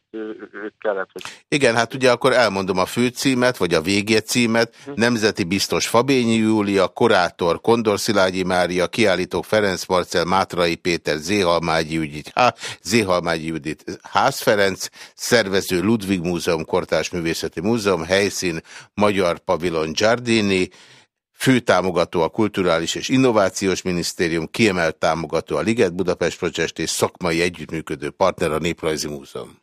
ők kellett, hogy... Igen, hát ugye akkor elmondom a főcímet, vagy a végécímet, hm. Nemzeti Biztos Fabényi Júlia, Korátor Kondor Szilágyi Mária, kiállítók Ferenc Marcel, Mátrai Péter, Zéhalmágyi Judit, Há, Zéhalmágyi Judit, Ház Ferenc, szervező Ludwig Múzeum, Kortárs Művészeti Múzeum, helyszín Magyar Pavilon Giardini, főtámogató a Kulturális és Innovációs Minisztérium, kiemelt támogató a Liget Budapest Projekt és szakmai együttműködő partner a Néprajzi Múzeum.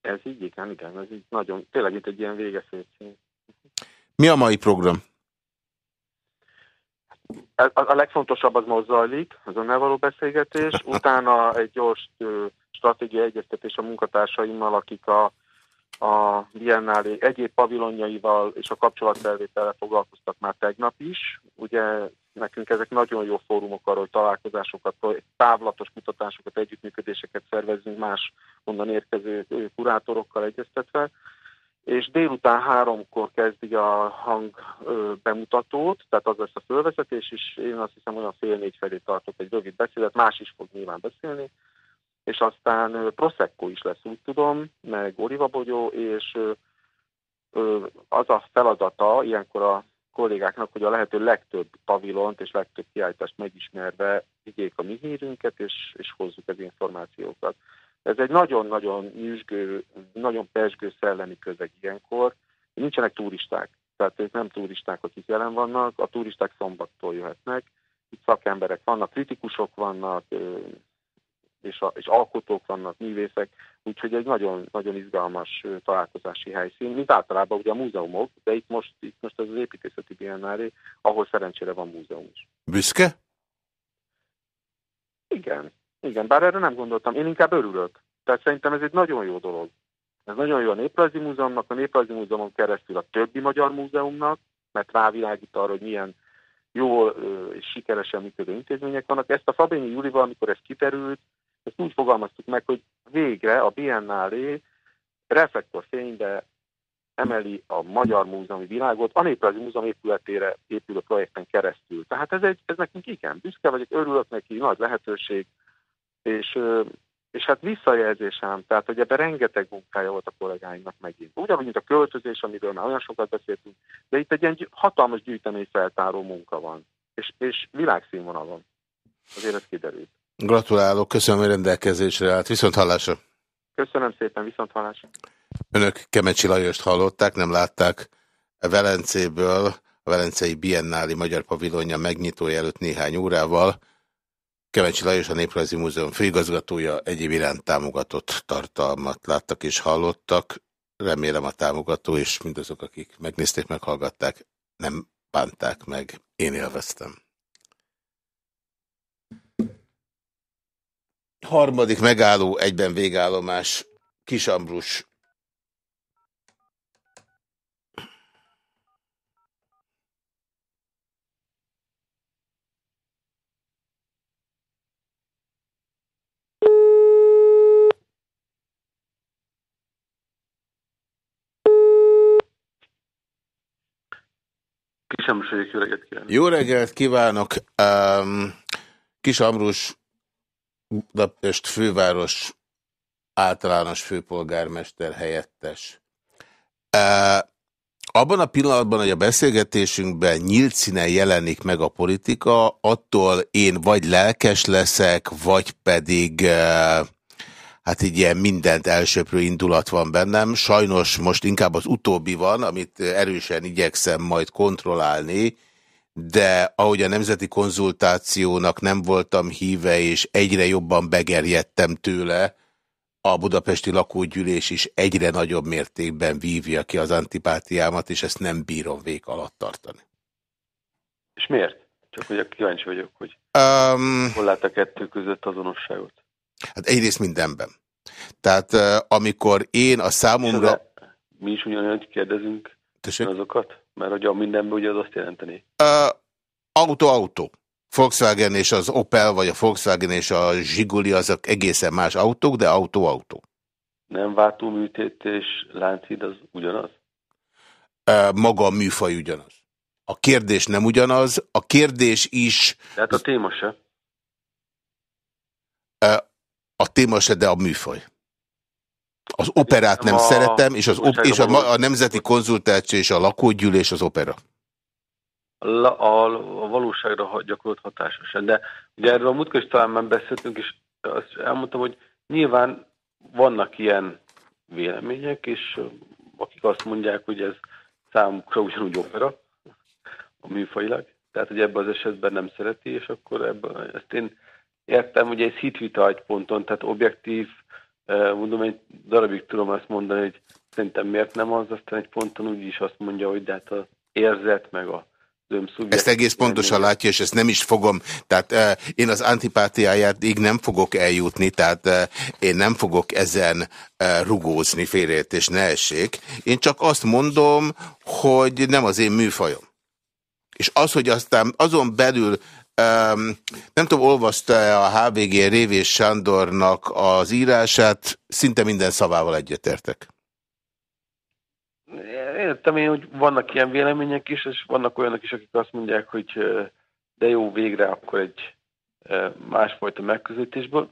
Ez így, igen, igen, ez így nagyon, tényleg itt egy ilyen végeszőcím. Mi a mai program? A, a, a legfontosabb az most zajlik, az önnel való beszélgetés, utána egy gyors stratégiai egyeztetés a munkatársaimmal, akik a a Biennálé egyéb pavilonjaival és a kapcsolatfelvételre foglalkoztak már tegnap is. Ugye nekünk ezek nagyon jó fórumok arra, hogy találkozásokat, távlatos kutatásokat, együttműködéseket szervezzünk más onnan érkező kurátorokkal egyeztetve. És délután háromkor kezdi a hang bemutatót, tehát az lesz a fölvezetés, és én azt hiszem olyan fél négy felé tartok egy rövid beszédet, más is fog nyilván beszélni és aztán Prosecco is lesz, úgy tudom, meg olivabogyó, és az a feladata ilyenkor a kollégáknak, hogy a lehető legtöbb pavilont és legtöbb kiállítást megismerve vigyék a mi hírünket, és, és hozzuk az információkat. Ez egy nagyon-nagyon nyüzsgő, nagyon pesgő szellemi közeg ilyenkor. Nincsenek turisták, tehát ők nem turisták, akik jelen vannak, a turisták szombattól jöhetnek, itt szakemberek vannak, kritikusok vannak, és, a, és alkotók vannak, művészek, úgyhogy egy nagyon, nagyon izgalmas találkozási helyszín, mint általában ugye a múzeumok, de itt most, itt most ez az építészeti biennálé, ahol szerencsére van múzeum is. Büszke? Igen, igen, bár erre nem gondoltam, én inkább örülök. Tehát szerintem ez egy nagyon jó dolog. Ez nagyon jó a Néprajzi Múzeumnak, a Néprajzi Múzeumon keresztül a többi magyar múzeumnak, mert rávilágít arra, hogy milyen jól és sikeresen működő intézmények vannak. Ezt a Fabényi Júlival, amikor ez kiterült, ezt úgy fogalmaztuk meg, hogy végre a Biennálé reflektorfénybe emeli a Magyar Múzeumi világot a Néprajzi Múzeum épületére épülő projekten keresztül. Tehát ez, egy, ez nekünk igen, büszke vagyok, örülök neki, nagy lehetőség, és, és hát visszajelzésem, tehát hogy ebben rengeteg munkája volt a kollégáinknak megint. Ugyanúgy, mint a költözés, amiről már olyan sokat beszéltünk, de itt egy ilyen hatalmas gyűjteményfeltáró munka van, és, és világszínvonalon. Azért ez kiderült. Gratulálok, köszönöm, hogy rendelkezésre állt. Viszont hallásra. Köszönöm szépen, viszont hallásra. Önök Kemecsi Lajost hallották, nem látták Velencéből, a Velencei Biennáli Magyar Pavilonja megnyitója előtt néhány órával. Kemecsi Lajos, a Néprajzi Múzeum főigazgatója egyéb iránt támogatott tartalmat láttak és hallottak. Remélem a támogató és mindazok, akik megnézték, meghallgatták, nem bánták meg. Én élveztem. Harmadik megálló, egyben végállomás, Kisambrus. Kis Amrus jó reggelt kívánok. Jó reggelt kívánok. Um, Kis Amrus Budapest főváros általános főpolgármester helyettes. Uh, abban a pillanatban, hogy a beszélgetésünkben nyílt színen jelenik meg a politika, attól én vagy lelkes leszek, vagy pedig uh, hát így ilyen mindent elsőprő indulat van bennem. Sajnos most inkább az utóbbi van, amit erősen igyekszem majd kontrollálni, de ahogy a nemzeti konzultációnak nem voltam híve, és egyre jobban begerjedtem tőle, a budapesti lakógyűlés is egyre nagyobb mértékben vívja ki az antipátiámat, és ezt nem bírom vég alatt tartani. És miért? Csak hogy kíváncsi vagyok, hogy um, hol lát a kettő között azonosságot. Hát egyrészt mindenben. Tehát amikor én a számomra... Mi is ugyanolyan kérdezünk Tessék? azokat? Mert hogy a mindenben ugye az azt jelenteni. Autó-autó. Volkswagen és az Opel, vagy a Volkswagen és a Zsiguli, azok egészen más autók, de autó-autó. Nem váltóműtét és láncid az ugyanaz? Maga a műfaj ugyanaz. A kérdés nem ugyanaz, a kérdés is... Tehát a téma se? A téma se, de a műfaj. Az operát nem a szeretem, és, az op és a, a nemzeti konzultáció és a lakógyűlés az opera. A, a, a valóságra gyakorolt hatásosan. De ugye erről a múltkor is talán már beszéltünk, és azt elmondtam, hogy nyilván vannak ilyen vélemények, és akik azt mondják, hogy ez számukra ugyanúgy opera, a műfajilag. Tehát, hogy ebben az esetben nem szereti, és akkor ebben, ezt én értem, hogy ez hitvita egy ponton, tehát objektív, mondom, egy darabig tudom azt mondani, hogy szerintem miért nem az, aztán egy ponton úgy is azt mondja, hogy de hát az érzet, meg a ezt egész pontosan látja, és ezt nem is fogom, tehát uh, én az antipátiáját így nem fogok eljutni, tehát uh, én nem fogok ezen uh, rugózni félrét, és ne essék. Én csak azt mondom, hogy nem az én műfajom. És az, hogy aztán azon belül Um, nem tudom, olvasta-e a HVG Révés Sándornak az írását, szinte minden szavával egyetértek. Értem én, hogy vannak ilyen vélemények is, és vannak olyanok is, akik azt mondják, hogy de jó, végre akkor egy másfajta megközelítésből.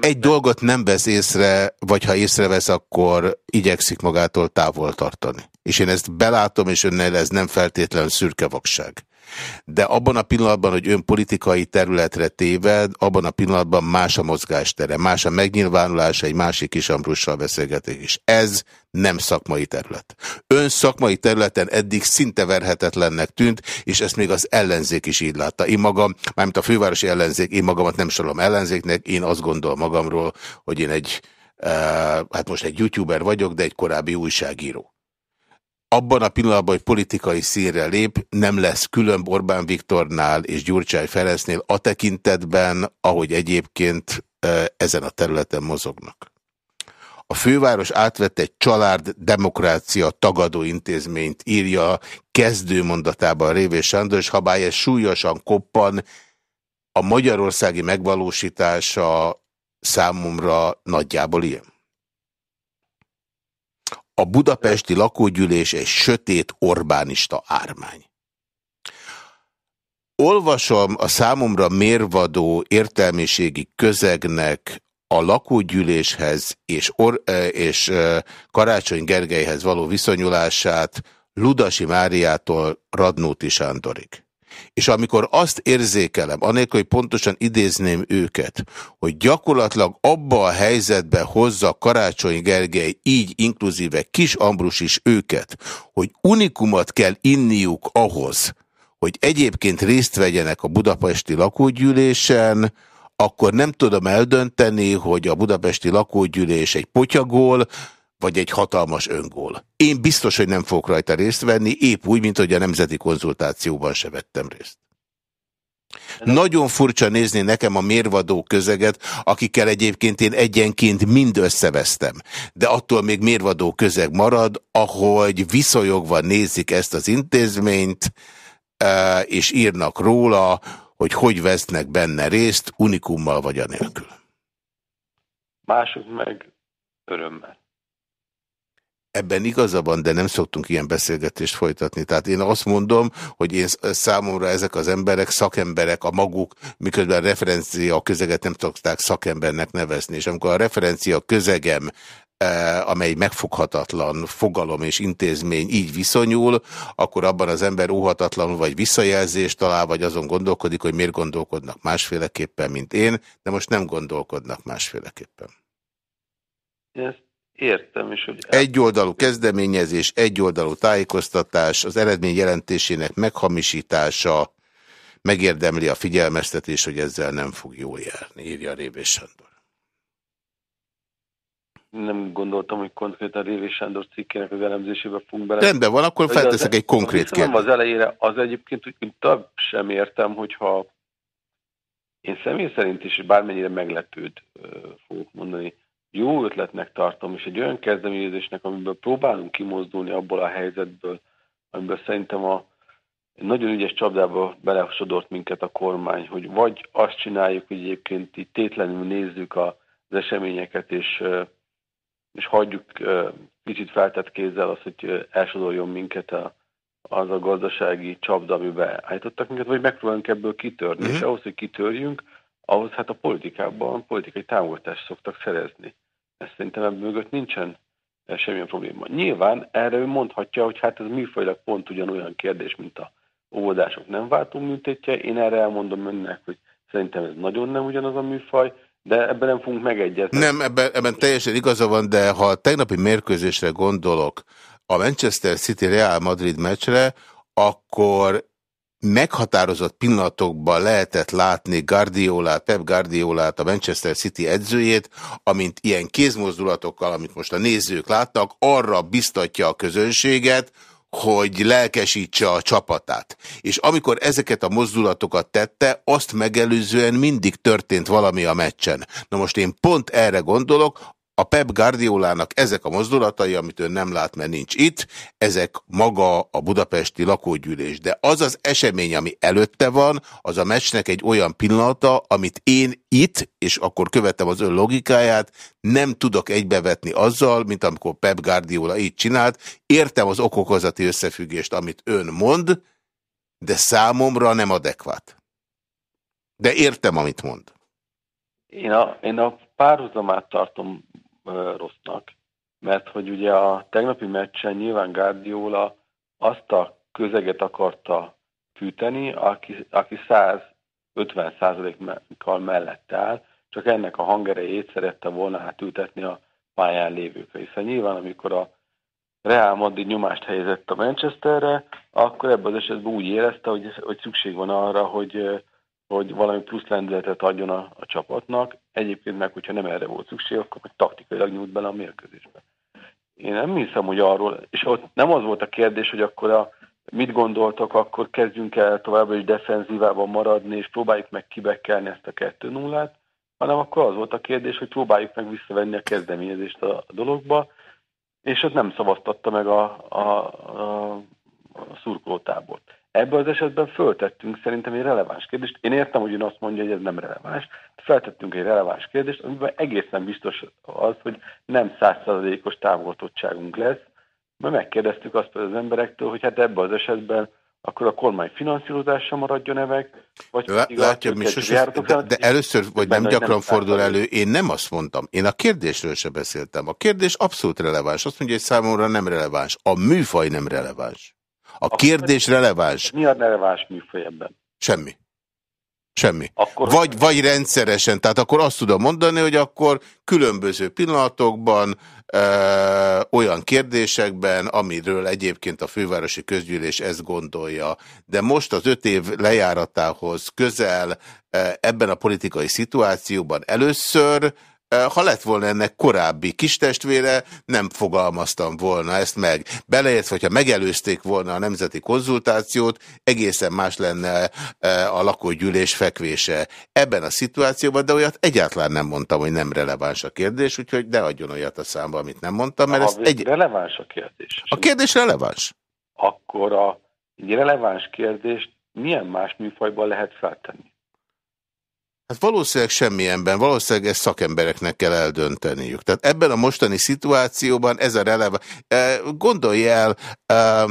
Egy dolgot nem vesz észre, vagy ha észrevesz, akkor igyekszik magától távol tartani. És én ezt belátom, és önnel ez nem feltétlenül szürke vakság. De abban a pillanatban, hogy ön politikai területre téved, abban a pillanatban más a mozgástere, más a megnyilvánulása, egy másik kis Ambrussal beszélgetés is. Ez nem szakmai terület. Ön szakmai területen eddig szinte verhetetlennek tűnt, és ezt még az ellenzék is így látta. Én magam, mármint a fővárosi ellenzék, én magamat nem sorolom ellenzéknek, én azt gondolom magamról, hogy én egy, uh, hát most egy youtuber vagyok, de egy korábbi újságíró abban a pillanatban, hogy politikai színre lép, nem lesz külön Orbán Viktornál és Gyurcsány Ferencnél a tekintetben, ahogy egyébként ezen a területen mozognak. A főváros átvette egy család demokrácia tagadó intézményt, írja kezdőmondatában Révés Sándor, és ha ez súlyosan koppan, a magyarországi megvalósítása számomra nagyjából ilyen a budapesti lakógyűlés egy sötét Orbánista ármány. Olvasom a számomra mérvadó értelmiségi közegnek a lakógyűléshez és, Or és Karácsony Gergelyhez való viszonyulását Ludasi Máriától Radnóti Sándorig. És amikor azt érzékelem, anélkül, hogy pontosan idézném őket, hogy gyakorlatilag abba a helyzetbe hozza Karácsony Gergely, így inkluzíve Kis Ambrus is őket, hogy unikumot kell inniuk ahhoz, hogy egyébként részt vegyenek a budapesti lakógyűlésen, akkor nem tudom eldönteni, hogy a budapesti lakógyűlés egy potyagól, vagy egy hatalmas öngól. Én biztos, hogy nem fogok rajta részt venni, épp úgy, mint hogy a nemzeti konzultációban se vettem részt. Nagyon furcsa nézni nekem a mérvadó közeget, akikkel egyébként én egyenként mind összevesztem. De attól még mérvadó közeg marad, ahogy viszonyogva nézik ezt az intézményt, e, és írnak róla, hogy hogy vesznek benne részt, unikummal vagy anélkül. Mások meg örömmel. Ebben igazabban, de nem szoktunk ilyen beszélgetést folytatni. Tehát én azt mondom, hogy én számomra ezek az emberek szakemberek a maguk, miközben a referencia közeget nem szokták szakembernek nevezni. És amikor a referencia közegem Eh, amely megfoghatatlan fogalom és intézmény így viszonyul, akkor abban az ember óhatatlanul vagy visszajelzést talál, vagy azon gondolkodik, hogy miért gondolkodnak másféleképpen, mint én, de most nem gondolkodnak másféleképpen. Ezt értem. És hogy egyoldalú kezdeményezés, egyoldalú tájékoztatás, az eredmény jelentésének meghamisítása, megérdemli a figyelmeztetés, hogy ezzel nem fog jól járni, írja Révés Sándor nem gondoltam, hogy konkrétan Révi Sándor cikkének az elemzésébe fogunk bele. Rendben van, akkor felteszek egy konkrét kérdést. az elejére, az egyébként úgy több sem értem, hogyha én személy szerint is bármennyire meglepőd fogok mondani, jó ötletnek tartom, és egy olyan kezdeményezésnek, amiből próbálunk kimozdulni abból a helyzetből, amiből szerintem a nagyon ügyes csapdába belesodort minket a kormány, hogy vagy azt csináljuk, hogy egyébként itt tétlenül nézzük az eseményeket, és és hagyjuk kicsit feltett kézzel azt, hogy elsodorjon minket a, az a gazdasági csapda, amiben állítottak minket, vagy megpróbálunk ebből kitörni. Uh-huh. És ahhoz, hogy kitörjünk, ahhoz hát a politikában politikai támogatást szoktak szerezni. Ezt szerintem ebből mögött nincsen semmilyen probléma. Nyilván erre ő mondhatja, hogy hát ez műfajilag pont ugyanolyan kérdés, mint a óvodások nem váltó műtétje. Én erre elmondom önnek, hogy szerintem ez nagyon nem ugyanaz a műfaj, de ebben nem fogunk megegyezni. Nem, ebben, ebben teljesen igaza van, de ha a tegnapi mérkőzésre gondolok, a Manchester City Real Madrid meccsre, akkor meghatározott pillanatokban lehetett látni Guardiolát, Pep Guardiolát, a Manchester City edzőjét, amint ilyen kézmozdulatokkal, amit most a nézők láttak, arra biztatja a közönséget, hogy lelkesítse a csapatát. És amikor ezeket a mozdulatokat tette, azt megelőzően mindig történt valami a meccsen. Na most én pont erre gondolok, a Pep Guardiolának ezek a mozdulatai, amit ön nem lát, mert nincs itt, ezek maga a budapesti lakógyűlés. De az az esemény, ami előtte van, az a meccsnek egy olyan pillanata, amit én itt, és akkor követem az ön logikáját, nem tudok egybevetni azzal, mint amikor Pep Guardiola így csinált. Értem az okokozati összefüggést, amit ön mond, de számomra nem adekvát. De értem, amit mond. Én a, én a párhuzamát tartom rossznak, mert hogy ugye a tegnapi meccsen nyilván Guardiola azt a közeget akarta fűteni, aki, aki 150%-kal mellette áll, csak ennek a hangerejét szerette volna hát ültetni a pályán lévőkre. Hiszen nyilván, amikor a Real Madrid nyomást helyezett a Manchesterre, akkor ebben az esetben úgy érezte, hogy, hogy szükség van arra, hogy hogy valami plusz lendületet adjon a, a csapatnak. Egyébként meg, hogyha nem erre volt szükség, akkor meg taktikailag nyújt bele a mérkőzésbe. Én nem hiszem, hogy arról, és ott nem az volt a kérdés, hogy akkor a, mit gondoltok, akkor kezdjünk el továbbra is defenzívában maradni, és próbáljuk meg kibekkelni ezt a 2 0 hanem akkor az volt a kérdés, hogy próbáljuk meg visszavenni a kezdeményezést a, dologba, és ott nem szavaztatta meg a, a, a, a szurkolótábort. Ebben az esetben föltettünk szerintem egy releváns kérdést. Én értem, hogy ön azt mondja, hogy ez nem releváns. Feltettünk egy releváns kérdést, amiben egészen biztos az, hogy nem százszerzalékos támogatottságunk lesz, mert megkérdeztük azt az emberektől, hogy hát ebben az esetben akkor a kormány finanszírozása maradjon evek, vagy Lá, Látja, mi sose, de, de először, vagy nem gyakran nem fordul elő, én nem azt mondtam, én a kérdésről se beszéltem. A kérdés abszolút releváns, azt mondja, hogy számomra nem releváns. A műfaj nem releváns. A kérdés releváns. Mi a releváns műfaj ebben? Semmi. Semmi. Akkor vagy, vagy rendszeresen, tehát akkor azt tudom mondani, hogy akkor különböző pillanatokban ö, olyan kérdésekben, amiről egyébként a fővárosi közgyűlés ezt gondolja. De most az öt év lejáratához közel ebben a politikai szituációban először ha lett volna ennek korábbi kistestvére, nem fogalmaztam volna ezt meg. Beleértve, hogyha megelőzték volna a nemzeti konzultációt, egészen más lenne a lakógyűlés fekvése ebben a szituációban, de olyat egyáltalán nem mondtam, hogy nem releváns a kérdés, úgyhogy ne adjon olyat a számba, amit nem mondtam, mert ez egy... Releváns a kérdés. A kérdés releváns. Akkor a egy releváns kérdést milyen más műfajban lehet feltenni? Hát valószínűleg semmilyenben, valószínűleg ezt szakembereknek kell eldönteniük. Tehát ebben a mostani szituációban ez a releva. E, gondolj el, e,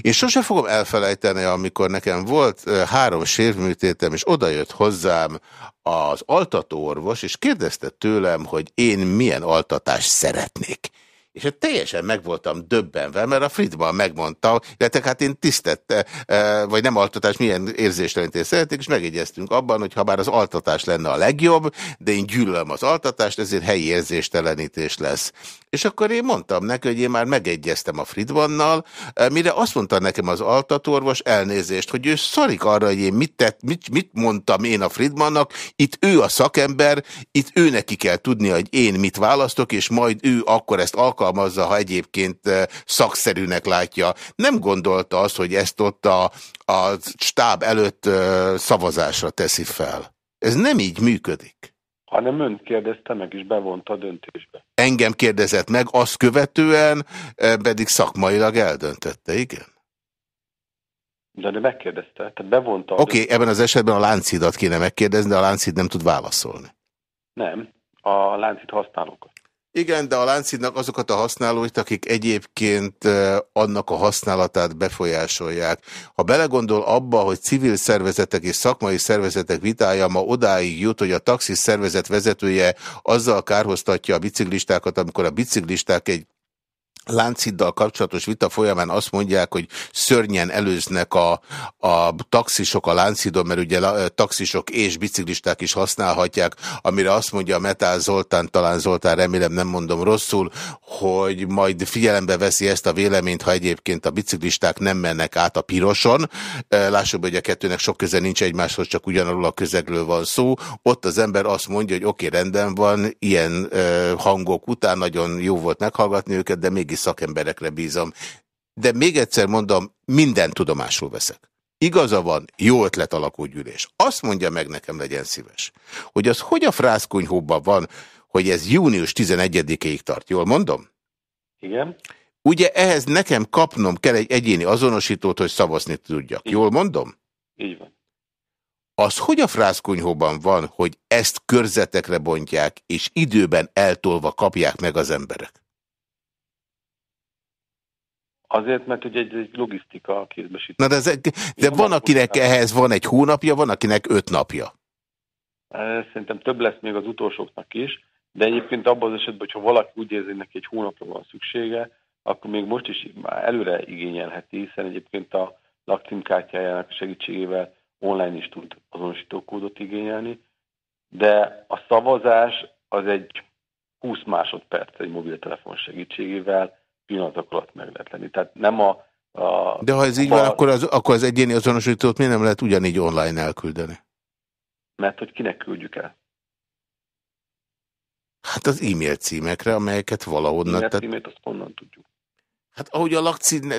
én sose fogom elfelejteni, amikor nekem volt e, három sérvműtétem, és odajött hozzám az altatóorvos, és kérdezte tőlem, hogy én milyen altatást szeretnék. És hát teljesen meg voltam döbbenve, mert a Friedman megmondta, illetve hát én tisztette, e, vagy nem altatás, milyen érzéstelenítés szeretnék, és megegyeztünk abban, hogy ha bár az altatás lenne a legjobb, de én gyűlölöm az altatást, ezért helyi érzéstelenítés lesz. És akkor én mondtam neki, hogy én már megegyeztem a Fridvannal, e, mire azt mondta nekem az altatorvos elnézést, hogy ő szarik arra, hogy én mit, tett, mit, mit mondtam én a Fridmannak, itt ő a szakember, itt ő neki kell tudni, hogy én mit választok, és majd ő akkor ezt alkalmazza, alkalmazza, ha egyébként eh, szakszerűnek látja. Nem gondolta azt, hogy ezt ott a, a stáb előtt eh, szavazásra teszi fel. Ez nem így működik. Hanem önt kérdezte meg, és bevonta a döntésbe. Engem kérdezett meg, azt követően eh, pedig szakmailag eldöntötte, igen? De, de megkérdezte, tehát bevonta. Oké, okay, ebben az esetben a láncidat kéne megkérdezni, de a láncid nem tud válaszolni. Nem, a láncid használókat. Igen, de a Láncidnak azokat a használóit, akik egyébként annak a használatát befolyásolják. Ha belegondol abba, hogy civil szervezetek és szakmai szervezetek vitája ma odáig jut, hogy a taxis szervezet vezetője azzal kárhoztatja a biciklistákat, amikor a biciklisták egy Lánciddal kapcsolatos vita folyamán azt mondják, hogy szörnyen előznek a, a taxisok a Láncidon, mert ugye taxisok és biciklisták is használhatják, amire azt mondja a Metál Zoltán, talán Zoltán remélem nem mondom rosszul, hogy majd figyelembe veszi ezt a véleményt, ha egyébként a biciklisták nem mennek át a piroson. Lássuk, hogy a kettőnek sok köze nincs egymáshoz, csak ugyanarról a közegről van szó. Ott az ember azt mondja, hogy oké, okay, rendben van, ilyen hangok után nagyon jó volt meghallgatni őket, de még mégis szakemberekre bízom. De még egyszer mondom, minden tudomásul veszek. Igaza van, jó ötlet alakúgyűlés. Azt mondja meg nekem, legyen szíves, hogy az hogy a frászkonyhóban van, hogy ez június 11-ig tart. Jól mondom? Igen. Ugye ehhez nekem kapnom kell egy egyéni azonosítót, hogy szavazni tudjak. Jól mondom? Így van. Az hogy a frászkonyhóban van, hogy ezt körzetekre bontják, és időben eltolva kapják meg az emberek? Azért, mert ugye egy, egy logisztika kézbesítés. Na de, ez, de van, akinek ehhez van egy hónapja, van, akinek öt napja. Szerintem több lesz még az utolsóknak is, de egyébként abban az esetben, hogyha valaki úgy érzi, neki egy hónapra van szüksége, akkor még most is már előre igényelheti, hiszen egyébként a lakcímkártyájának segítségével online is tud azonosítókódot igényelni, de a szavazás az egy 20 másodperc egy mobiltelefon segítségével, pillanatok alatt meg lehet lenni. Tehát nem a... a De ha ez így van, akkor az, akkor az egyéni azonosítót miért nem lehet ugyanígy online elküldeni? Mert hogy kinek küldjük el? Hát az e-mail címekre, amelyeket valahonnan... E-mail címét azt honnan tudjuk? Hát ahogy a lakcím,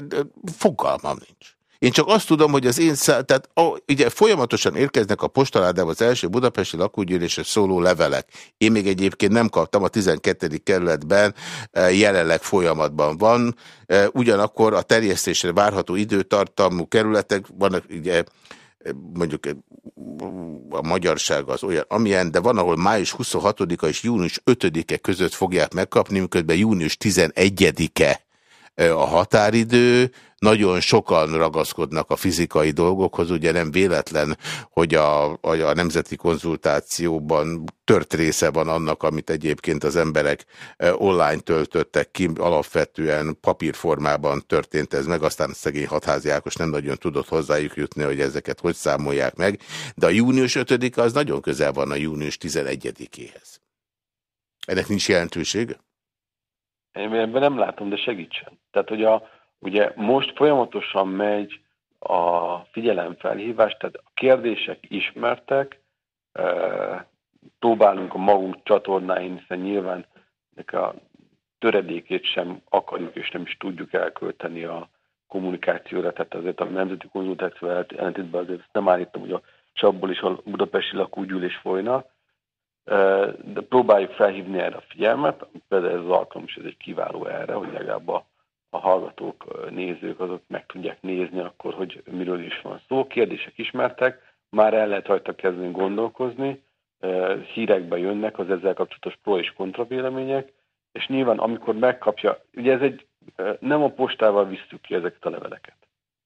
fogalmam nincs. Én csak azt tudom, hogy az én szá... tehát a, ugye folyamatosan érkeznek a postaládába az első budapesti lakógyűlésre szóló levelek. Én még egyébként nem kaptam a 12. kerületben, e, jelenleg folyamatban van. E, ugyanakkor a terjesztésre várható időtartamú kerületek vannak ugye e, mondjuk a magyarság az olyan, amilyen, de van, ahol május 26-a és június 5-e között fogják megkapni, miközben június 11-e a határidő, nagyon sokan ragaszkodnak a fizikai dolgokhoz, ugye nem véletlen, hogy a, a nemzeti konzultációban tört része van annak, amit egyébként az emberek online töltöttek ki, alapvetően papírformában történt ez meg, aztán szegény hatházi Ákos nem nagyon tudott hozzájuk jutni, hogy ezeket hogy számolják meg, de a június 5 az nagyon közel van a június 11-éhez. Ennek nincs jelentősége? Én ebben nem látom, de segítsen. Tehát, hogy a, ugye most folyamatosan megy a figyelemfelhívás, tehát a kérdések ismertek, próbálunk a magunk csatornáin, hiszen nyilván a töredékét sem akarjuk és nem is tudjuk elkölteni a kommunikációra, tehát azért a nemzeti konzultáció ellentétben azért nem állítom, hogy a csapból is a budapesti lakógyűlés folyna, de próbáljuk felhívni erre a figyelmet, például ez az alkalom is ez egy kiváló erre, hogy legalább a, a nézők azok meg tudják nézni akkor, hogy miről is van szó. Kérdések ismertek, már el lehet rajta kezdeni gondolkozni, hírekbe jönnek az ezzel kapcsolatos pro és kontra vélemények, és nyilván amikor megkapja, ugye ez egy, nem a postával visszük ki ezeket a leveleket.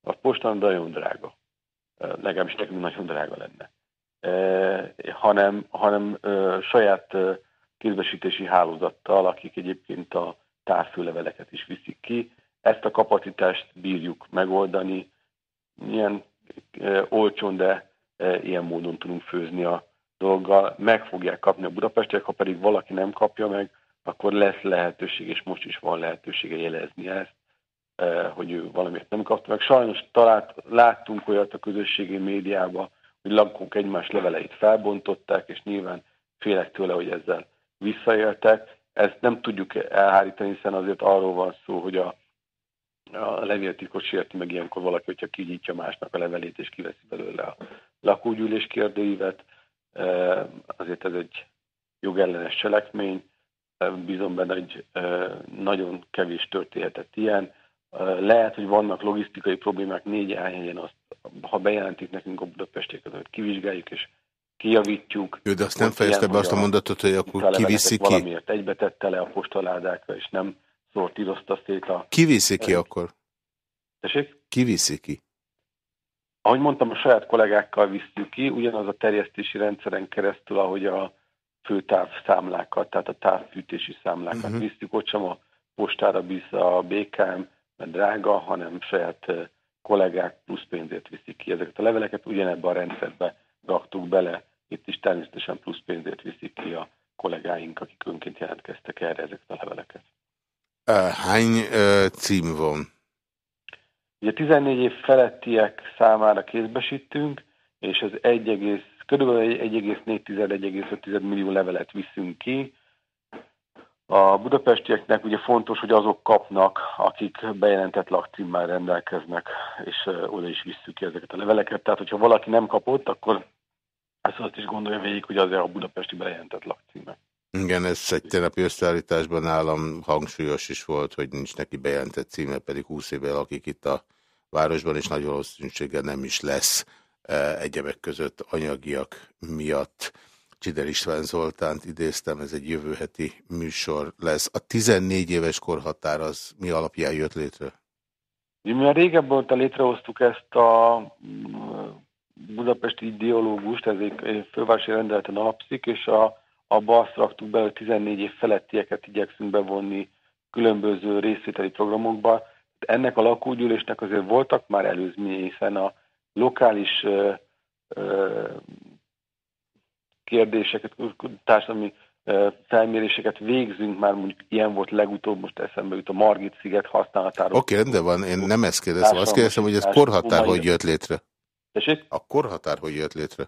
A postán nagyon drága. Legalábbis nekünk nagyon drága lenne. hanem, hanem saját kézbesítési hálózattal, akik egyébként a távfőleveleket is viszik ki. Ezt a kapacitást bírjuk megoldani. Milyen olcsón, de ilyen módon tudunk főzni a dolggal. Meg fogják kapni a budapestiek, ha pedig valaki nem kapja meg, akkor lesz lehetőség, és most is van lehetősége jelezni ezt, hogy ő valamiért nem kapta meg. Sajnos talált, láttunk olyat a közösségi médiában, hogy lakók egymás leveleit felbontották, és nyilván félek tőle, hogy ezzel visszaéltek. Ezt nem tudjuk elhárítani, hiszen azért arról van szó, hogy a, a levéltitkot sérti meg ilyenkor valaki, hogyha kinyitja másnak a levelét és kiveszi belőle a lakógyűlés kérdőívet. Azért ez egy jogellenes cselekmény, bízom benne, hogy nagyon kevés történhetett ilyen. Lehet, hogy vannak logisztikai problémák négy helyen, azt, ha bejelentik nekünk a budapestieket, hogy kivizsgáljuk és kijavítjuk. Jó, de azt nem fejezte be azt a mondatot, hogy akkor kiviszi ki? Valamiért egybetette le a postaládákra, és nem szortírozta szét a... Kiviszi ki akkor? Tessék? Kiviszi ki? Ahogy mondtam, a saját kollégákkal visszük ki, ugyanaz a terjesztési rendszeren keresztül, ahogy a főtávszámlákat, tehát a távfűtési számlákat uh mhm. -huh. visszük, ott sem a postára bíz a BKM, mert drága, hanem saját kollégák plusz pénzért viszik ki ezeket a leveleket, ugyanebben a rendszerbe raktuk bele, itt is természetesen plusz pénzért viszik ki a kollégáink, akik önként jelentkeztek erre ezeket a leveleket. Hány cím van? Ugye 14 év felettiek számára kézbesítünk, és ez 1, körülbelül 1,4-1,5 millió levelet viszünk ki. A budapestieknek ugye fontos, hogy azok kapnak, akik bejelentett lakcímmel rendelkeznek, és oda is visszük ki ezeket a leveleket. Tehát, hogyha valaki nem kapott, akkor ezt azt is gondolja végig, hogy azért a budapesti bejelentett lakcíme. Igen, ez egy ténylepi összeállításban nálam hangsúlyos is volt, hogy nincs neki bejelentett címe, pedig 20 éve lakik itt a városban, és nagy valószínűséggel nem is lesz e, egyebek között anyagiak miatt. Csider István Zoltánt idéztem, ez egy jövő heti műsor lesz. A 14 éves korhatár az mi alapján jött létre? Mi már régebben óta létrehoztuk ezt a budapesti ideológust, ez egy fővárosi rendeleten alapszik, és a, abba azt raktuk be, hogy 14 év felettieket igyekszünk bevonni különböző részvételi programokba. Ennek a lakógyűlésnek azért voltak már előzményei, hiszen a lokális ö, ö, kérdéseket, társadalmi felméréseket végzünk, már mondjuk ilyen volt legutóbb, most eszembe jut a Margit sziget használatáról. Oké, okay, rendben van, én nem ezt kérdezem, azt kérdezem, hogy ez korhatár hogy jött létre. Tessék? A korhatár hogy jött létre?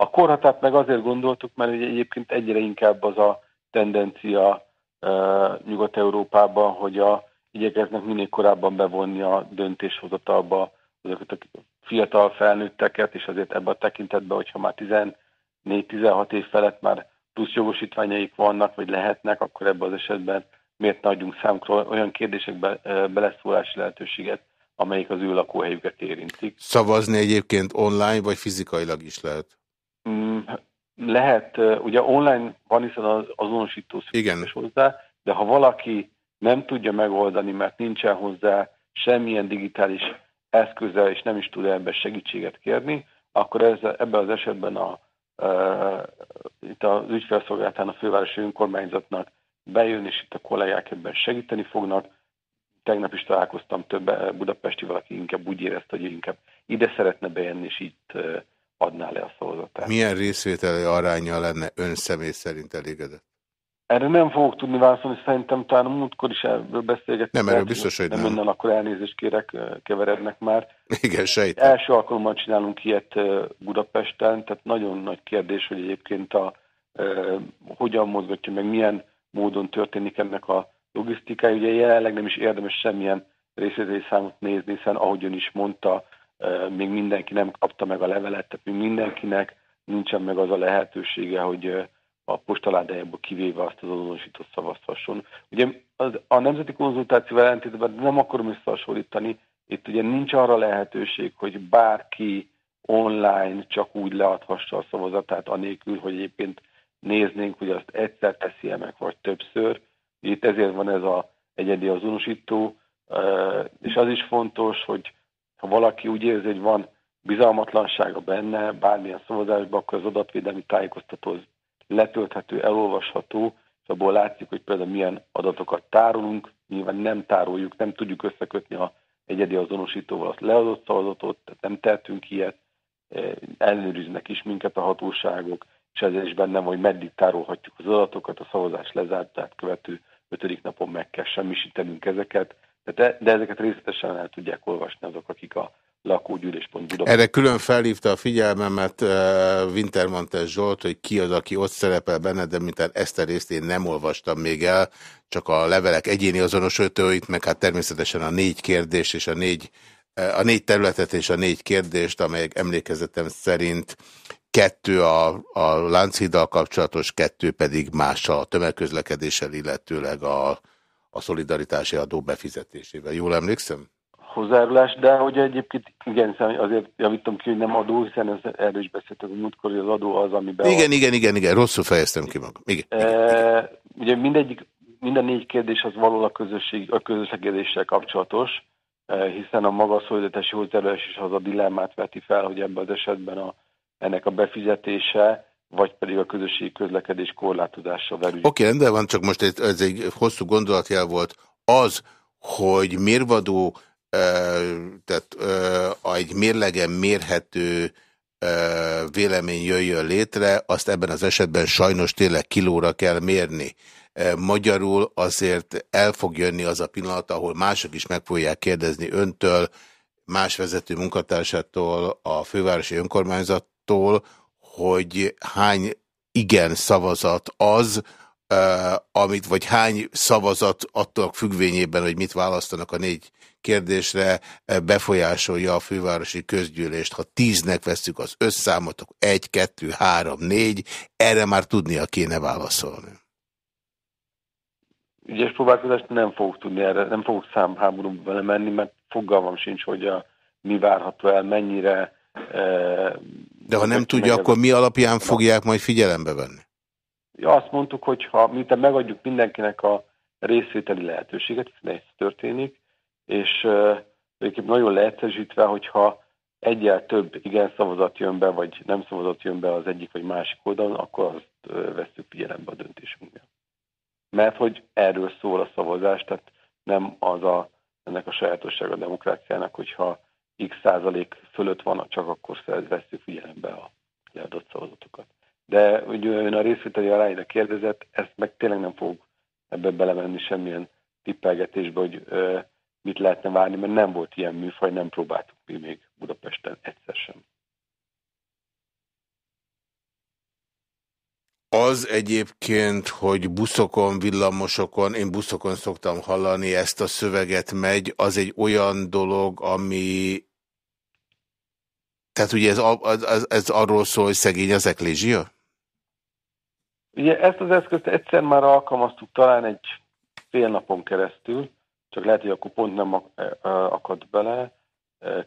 A korhatárt meg azért gondoltuk, mert egyébként egyre inkább az a tendencia uh, Nyugat-Európában, hogy a, igyekeznek minél korábban bevonni a döntéshozatalba azokat a fiatal felnőtteket, és azért ebben a tekintetben, hogyha már 14-16 év felett már plusz jogosítványaik vannak, vagy lehetnek, akkor ebben az esetben miért ne adjunk számukra olyan kérdésekbe beleszólási lehetőséget, amelyik az ő lakóhelyüket érintik. Szavazni egyébként online, vagy fizikailag is lehet? Mm, lehet, ugye online van, hiszen az azonosító szükséges hozzá, de ha valaki nem tudja megoldani, mert nincsen hozzá semmilyen digitális eszköze, és nem is tud ebben segítséget kérni, akkor ez, ebben az esetben a, e, itt az ügyfelszolgálatán a fővárosi önkormányzatnak bejön, és itt a kollégák ebben segíteni fognak, tegnap is találkoztam több budapesti aki inkább úgy érezte, hogy inkább ide szeretne bejönni, és itt adná le a szavazatát. Milyen részvételi aránya lenne ön személy szerint elégedett? Erre nem fogok tudni válaszolni, szerintem talán a múltkor is ebből beszélgetünk. Nem, erről biztos, hogy nem. Nem önnel, akkor elnézést kérek, keverednek már. Igen, sejtem. Első alkalommal csinálunk ilyet Budapesten, tehát nagyon nagy kérdés, hogy egyébként a, uh, hogyan mozgatja meg, milyen módon történik ennek a logisztikája. Ugye jelenleg nem is érdemes semmilyen részvételi számot nézni, hiszen ahogy ön is mondta, még mindenki nem kapta meg a levelet, tehát még mindenkinek nincsen meg az a lehetősége, hogy a postaládájából kivéve azt az azonosított szavazhasson. Ugye az, a nemzeti konzultáció ellentétben nem akarom összehasonlítani, itt ugye nincs arra lehetőség, hogy bárki online csak úgy leadhassa a szavazatát, anélkül, hogy egyébként néznénk, hogy azt egyszer teszi -e meg, vagy többször. Itt ezért van ez a egyedi azonosító, és az is fontos, hogy ha valaki úgy érzi, hogy van bizalmatlansága benne, bármilyen szavazásban, akkor az adatvédelmi tájékoztató letölthető, elolvasható, és abból látszik, hogy például milyen adatokat tárolunk, nyilván nem tároljuk, nem tudjuk összekötni a egyedi azonosítóval azt leadott szavazatot, tehát nem tehetünk ilyet, ellenőriznek is minket a hatóságok, és ezzel is benne hogy meddig tárolhatjuk az adatokat, a szavazás lezártát követő ötödik napon meg kell semmisítenünk ezeket, de, de ezeket részletesen el tudják olvasni azok, akik a lakógyűléspont Budapest. Erre külön felhívta a figyelmemet uh, Wintermantes Zsolt, hogy ki az, aki ott szerepel benne, de mint ezt a részt én nem olvastam még el, csak a levelek egyéni azonosítóit, meg hát természetesen a négy kérdés és a négy, a négy területet és a négy kérdést, amelyek emlékezetem szerint kettő a, a Lánchiddal kapcsolatos, kettő pedig mással, a tömegközlekedéssel, illetőleg a, a szolidaritási adó befizetésével. Jól emlékszem? hozzájárulás, de hogy egyébként igen, azért javítom ki, hogy nem adó, hiszen ez, erről is beszéltek, hogy múltkor, hogy az adó az, amiben... Igen, a... igen, igen, igen, rosszul fejeztem ki magam. Igen, e, igen, igen. Ugye mindegyik, minden négy kérdés az való a, közösség, a közösségedéssel kapcsolatos, e, hiszen a maga szolidaritási hozzájárulás is az a dilemmát veti fel, hogy ebben az esetben a, ennek a befizetése vagy pedig a közösségi közlekedés korlátozása velük. Oké, okay, rendben van, csak most ez, ez egy hosszú gondolatjel volt. Az, hogy mérvadó tehát egy mérlegen mérhető vélemény jöjjön létre, azt ebben az esetben sajnos tényleg kilóra kell mérni. Magyarul azért el fog jönni az a pillanat, ahol mások is meg fogják kérdezni öntől, más vezető munkatársától, a fővárosi önkormányzattól, hogy hány igen szavazat az, amit, vagy hány szavazat attól függvényében, hogy mit választanak a négy kérdésre befolyásolja a fővárosi közgyűlést. Ha tíznek veszük az összámot, akkor egy, kettő, három, négy, erre már tudnia kéne válaszolni. Ügyes próbálkozást nem fogok tudni erre, nem fogok számháborúba vele menni, mert fogalmam sincs, hogy a, mi várható el, mennyire... E, De ha nem tudja, akkor mi alapján fogják majd figyelembe venni? Ja, azt mondtuk, hogy ha mi megadjuk mindenkinek a részvételi lehetőséget, hiszen ez történik, és egyébként nagyon leegyszerűsítve, hogyha egyel több igen szavazat jön be, vagy nem szavazat jön be az egyik vagy másik oldalon, akkor azt veszük figyelembe a döntésünknél. Mert hogy erről szól a szavazás, tehát nem az a, ennek a sajátossága a demokráciának, hogyha x százalék fölött van, csak akkor veszük figyelembe a leadott szavazatokat. De hogy ön a részvételi arányra kérdezett, ezt meg tényleg nem fog ebbe belemenni semmilyen tippelgetésbe, hogy mit lehetne várni, mert nem volt ilyen műfaj, nem próbáltuk mi még Budapesten egyszer sem. Az egyébként, hogy buszokon, villamosokon, én buszokon szoktam hallani, ezt a szöveget megy, az egy olyan dolog, ami... Tehát ugye ez, ez, ez arról szól, hogy szegény az eklézsia? Ugye ezt az eszközt egyszer már alkalmaztuk talán egy fél napon keresztül, csak lehet, hogy akkor pont nem akad bele.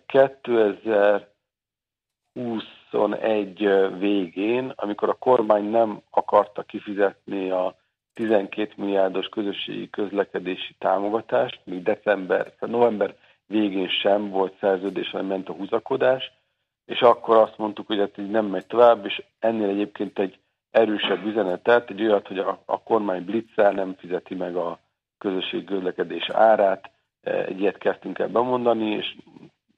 2021 végén, amikor a kormány nem akarta kifizetni a 12 milliárdos közösségi közlekedési támogatást, még december, november végén sem volt szerződés, hanem ment a húzakodás, és akkor azt mondtuk, hogy ez így nem megy tovább, és ennél egyébként egy erősebb üzenetet, egy olyat, hogy a, a kormány blitzel nem fizeti meg a közösség közlekedés árát, egy ilyet kezdtünk el bemondani, és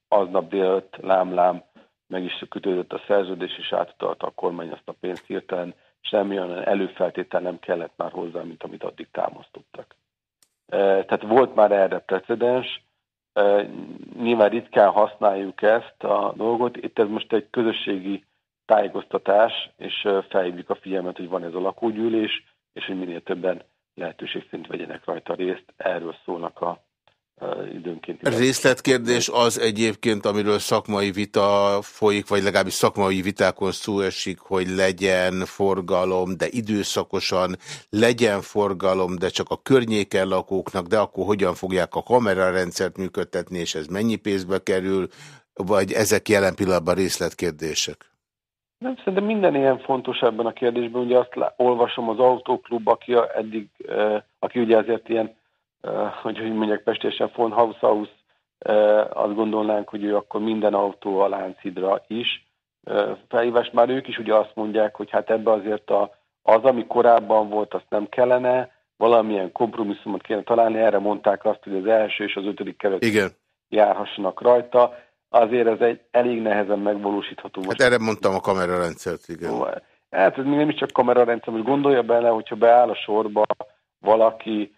aznap délőtt lám-lám meg is kötődött a szerződés, és átutalta a kormány azt a pénzt hirtelen, semmilyen előfeltétel nem kellett már hozzá, mint amit addig támasztottak. E, tehát volt már erre precedens, nyilván ritkán használjuk ezt a dolgot, itt ez most egy közösségi tájékoztatás, és felhívjuk a figyelmet, hogy van ez a lakógyűlés, és hogy minél többen lehetőség szerint vegyenek rajta részt. Erről szólnak a időnként. Részletkérdés az egyébként, amiről szakmai vita folyik, vagy legalábbis szakmai vitákon szó esik, hogy legyen forgalom, de időszakosan legyen forgalom, de csak a környéken lakóknak, de akkor hogyan fogják a kamerarendszert működtetni, és ez mennyi pénzbe kerül, vagy ezek jelen pillanatban részletkérdések? Nem, szerintem minden ilyen fontos ebben a kérdésben. Ugye azt olvasom az autóklub, aki eddig, aki ugye azért ilyen, hogy, hogy mondják pestésen von Haushaus, azt gondolnánk, hogy ő akkor minden autó a Lánchidra is felhívást. Már ők is ugye azt mondják, hogy hát ebbe azért a, az, ami korábban volt, azt nem kellene, valamilyen kompromisszumot kéne találni. Erre mondták azt, hogy az első és az ötödik kerület Igen. járhassanak rajta azért ez egy elég nehezen megvalósítható. Hát erre mondtam a kamerarendszert, igen. Hát ez még nem is csak kamerarendszer, hogy gondolja bele, hogyha beáll a sorba valaki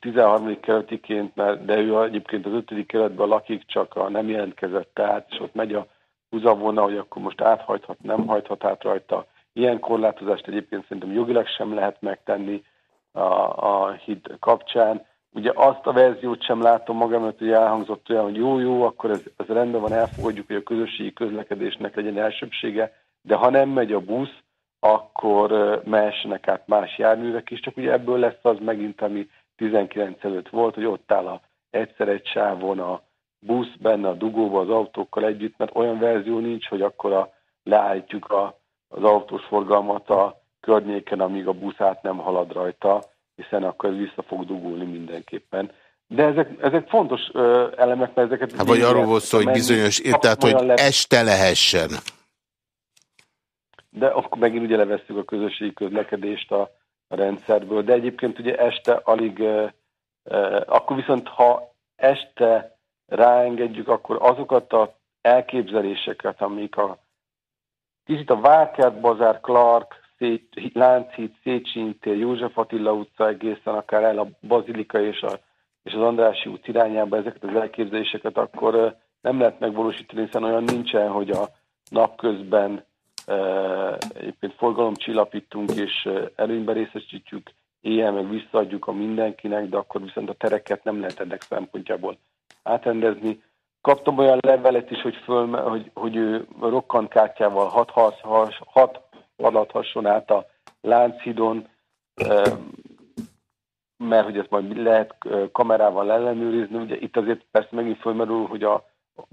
13. kerületiként, mert, de ő egyébként az 5. kerületben lakik, csak a nem jelentkezett át, és ott megy a húzavona, hogy akkor most áthajthat, nem hajthat át rajta. Ilyen korlátozást egyébként szerintem jogilag sem lehet megtenni a, a híd kapcsán. Ugye azt a verziót sem látom magam, hogy elhangzott olyan, hogy jó-jó, akkor ez, ez rendben van, elfogadjuk, hogy a közösségi közlekedésnek legyen elsőbsége, de ha nem megy a busz, akkor mehessenek át más járművek is, csak ugye ebből lesz az megint, ami 19 előtt volt, hogy ott áll a, egyszer egy sávon a busz benne a dugóba az autókkal együtt, mert olyan verzió nincs, hogy akkor a, leállítjuk a, az autós forgalmat a környéken, amíg a busz át nem halad rajta hiszen akkor ez vissza fog dugulni mindenképpen. De ezek, ezek fontos ö, elemek, mert ezeket... Hát vagy arról volt szó, hogy bizonyos, tehát hogy este lehessen. De akkor megint ugye levesszük a közösségi közlekedést a, a rendszerből, de egyébként ugye este alig, ö, ö, akkor viszont ha este ráengedjük, akkor azokat a elképzeléseket, amik a kicsit a Várkert Bazár, Clark, Szét, Lánchíd, Széchenyi tér, József Attila utca egészen akár el a Bazilika és, a, és az Andrási út irányába ezeket az elképzeléseket, akkor nem lehet megvalósítani, hiszen olyan nincsen, hogy a napközben e, egyébként forgalomcsillapítunk és előnybe részesítjük, éjjel meg visszaadjuk a mindenkinek, de akkor viszont a tereket nem lehet ennek szempontjából átrendezni. Kaptam olyan levelet is, hogy, föl, hogy, hogy ő rokkantkártyával hat, hat, hat haladhasson át a Lánchidon, mert hogy ezt majd lehet kamerával ellenőrizni. Ugye itt azért persze megint fölmerül, hogy a,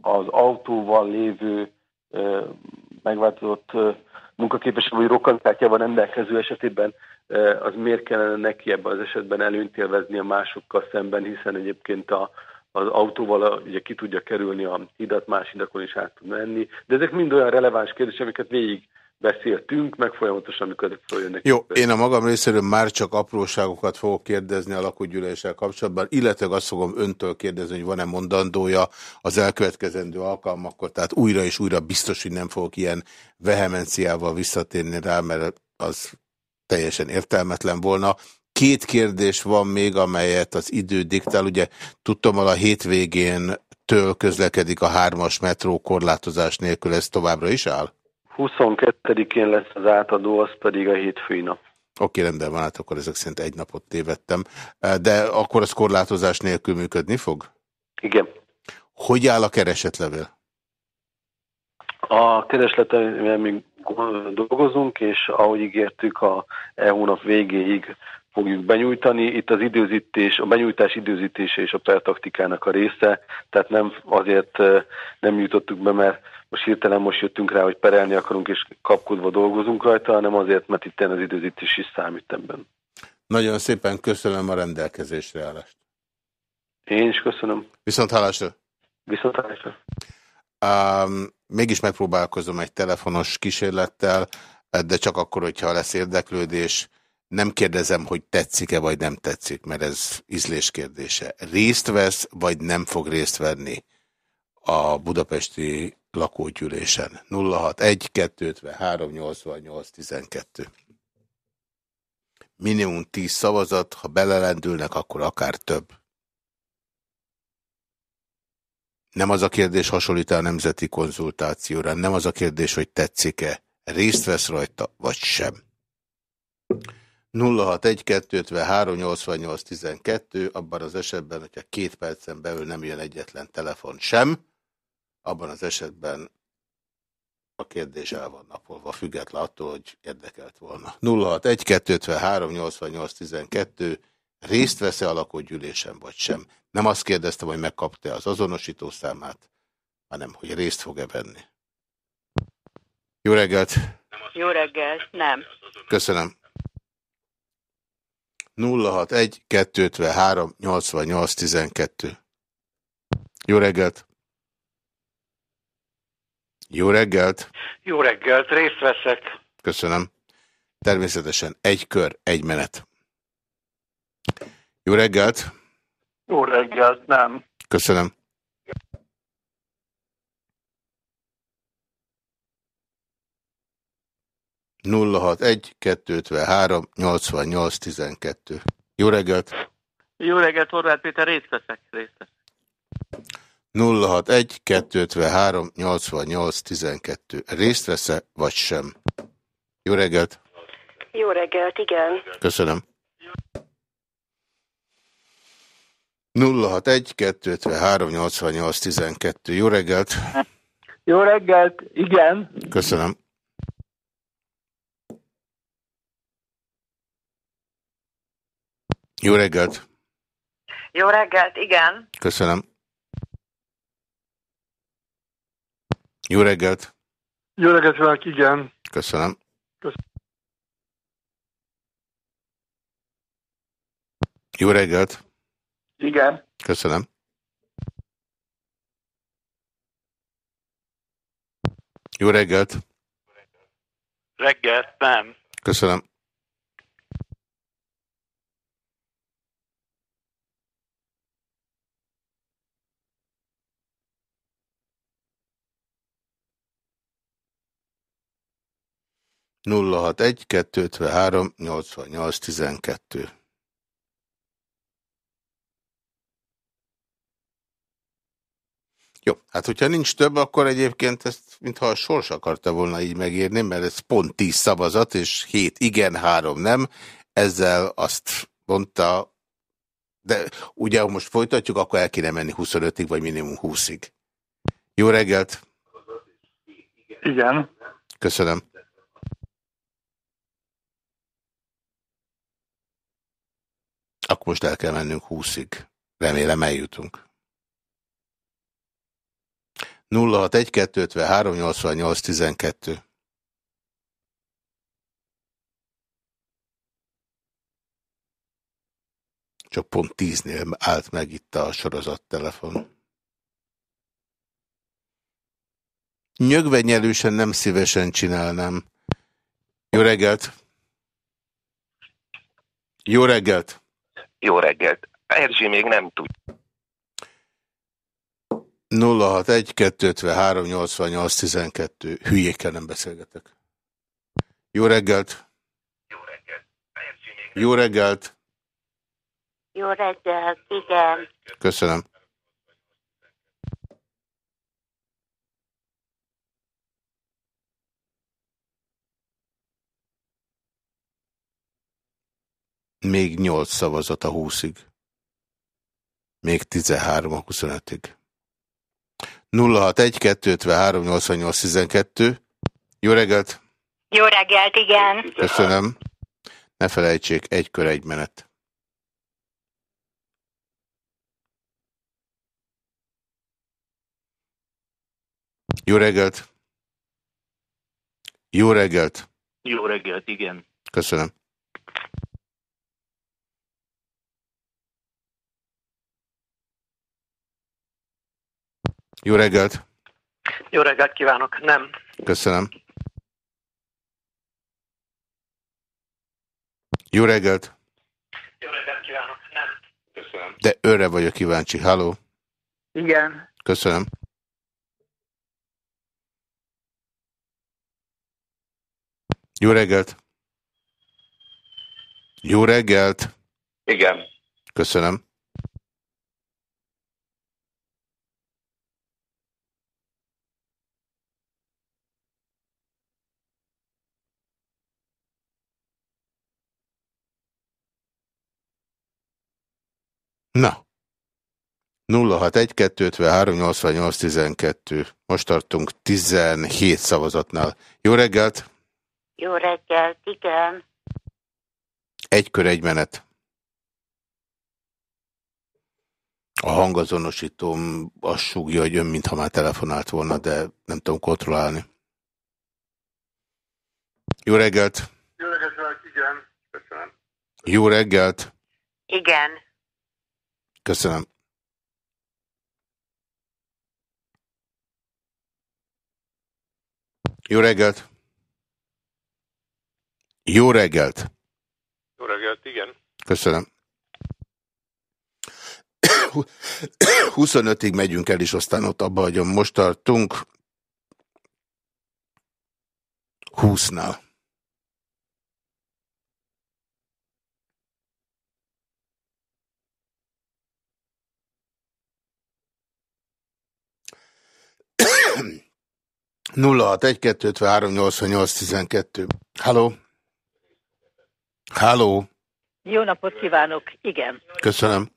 az autóval lévő megváltozott munkaképes vagy rokkankártyával rendelkező esetében az miért kellene neki ebben az esetben előnyt élvezni a másokkal szemben, hiszen egyébként a, az autóval ugye ki tudja kerülni a hidat, más hidakon is át tud menni. De ezek mind olyan releváns kérdések, amiket végig beszéltünk, meg folyamatosan, amikor följönnek. Jó, én a magam részéről már csak apróságokat fogok kérdezni a lakógyűléssel kapcsolatban, illetve azt fogom öntől kérdezni, hogy van-e mondandója az elkövetkezendő alkalmakkor, tehát újra és újra biztos, hogy nem fogok ilyen vehemenciával visszatérni rá, mert az teljesen értelmetlen volna. Két kérdés van még, amelyet az idő diktál. Ugye tudtam, a hétvégén től közlekedik a hármas metró korlátozás nélkül, ez továbbra is áll? 22-én lesz az átadó, az pedig a hétfői nap. Oké, rendben van, hát akkor ezek szerint egy napot tévedtem. De akkor az korlátozás nélkül működni fog? Igen. Hogy áll a keresetlevél? A keresletevel még dolgozunk, és ahogy ígértük, a e hónap végéig fogjuk benyújtani. Itt az időzítés, a benyújtás időzítése és a pertaktikának a része, tehát nem azért nem jutottuk be, mert most hirtelen most jöttünk rá, hogy perelni akarunk, és kapkodva dolgozunk rajta, hanem azért, mert itt az időzítés is számít ebben. Nagyon szépen köszönöm a rendelkezésre állást. Én is köszönöm. Viszont hálásra. Viszont hálásra. Um, mégis megpróbálkozom egy telefonos kísérlettel, de csak akkor, hogyha lesz érdeklődés. Nem kérdezem, hogy tetszik-e vagy nem tetszik, mert ez ízlés kérdése. Részt vesz, vagy nem fog részt venni a budapesti lakógyűlésen. 061 253 88 12. Minimum 10 szavazat, ha belelendülnek, akkor akár több. Nem az a kérdés hasonlít a nemzeti konzultációra, nem az a kérdés, hogy tetszik-e, részt vesz rajta, vagy sem. 061-253-88-12, abban az esetben, hogyha két percen belül nem jön egyetlen telefon sem, abban az esetben a kérdés el van napolva, független attól, hogy érdekelt volna. 061-253-88-12 részt vesz-e a lakógyűlésen, vagy sem? Nem azt kérdeztem, hogy megkapta az azonosítószámát, hanem hogy részt fog-e venni. Jó reggelt! Jó reggelt, nem. Köszönöm. 061 253 88 12 Jó reggelt! Jó reggelt! Jó reggelt, részt veszek. Köszönöm. Természetesen egy kör, egy menet. Jó reggelt! Jó reggelt, nem. Köszönöm. nulla hat egy kettőtven nyolcvannyolc tizenkettő. Jó reggelt! Jó reggelt, Horváth Péter, részt veszek, részt veszek. 061 253 88 12. Részt vesz-e, vagy sem? Jó reggelt! Jó reggelt, igen. Köszönöm. 061 253 88 12. Jó reggelt! Jó reggelt, igen. Köszönöm. Jó reggelt! Jó reggelt, igen. Köszönöm. Jó reggelt! Jó reggelt, Velk, igen. Köszönöm. Köszönöm. Jó reggelt! Igen. Köszönöm. Jó reggelt! Reggelt, nem. Köszönöm. Nulla hat egy kettő három nyolcvannyolc tizenkettő Jó, hát hogyha nincs több, akkor egyébként ezt, mintha a sors akarta volna így megírni, mert ez pont 10 szavazat, és 7 igen, 3 nem. Ezzel azt mondta, de ugye, ha most folytatjuk, akkor el kéne menni 25-ig, vagy minimum 20-ig. Jó reggelt! Igen. Köszönöm. Akkor most el kell mennünk 20-ig. Remélem eljutunk. 061-253-88-12 Csak pont tíznél állt meg itt a sorozattelefon. Nyögvenyelősen nem szívesen csinálnám. Jó reggelt! Jó reggelt! Jó reggelt! Erzsi még nem tud. 061 253 88 12 Hülyékkel nem beszélgetek. Jó reggelt! Jó reggelt! Jó reggelt! Jó reggelt, igen. Köszönöm. Még 8 szavazat a 20-ig. Még 13 a 25-ig. 061 253 88 12 Jó reggelt! Jó reggelt, igen. Köszönöm. Ne felejtsék, egy kör, egy menet. Jó reggelt! Jó reggelt! Jó reggelt, igen. Köszönöm. Jó reggelt! Jó reggelt kívánok, nem. Köszönöm. Jó reggelt! Jó reggelt kívánok, nem. Köszönöm. De őre vagyok kíváncsi. Halló! Igen. Köszönöm. Jó reggelt! Jó reggelt! Igen. Köszönöm. Na. 061-253-88-12. Most tartunk 17 szavazatnál. Jó reggelt! Jó reggelt, igen. Egy kör, egy menet. A hangazonosítóm azt súgja, hogy ön mintha már telefonált volna, de nem tudom kontrollálni. Jó reggelt! Jó reggelt, igen. Köszönöm. Jó reggelt! Igen. Köszönöm. Jó reggelt! Jó reggelt! Jó reggelt, igen. Köszönöm. 25-ig megyünk el, és aztán ott abba hagyom. Most tartunk 20-nál. Nulla hat egy kettő három nyolc tizenkettő. Halló? Halló? Jó napot kívánok, igen. Köszönöm.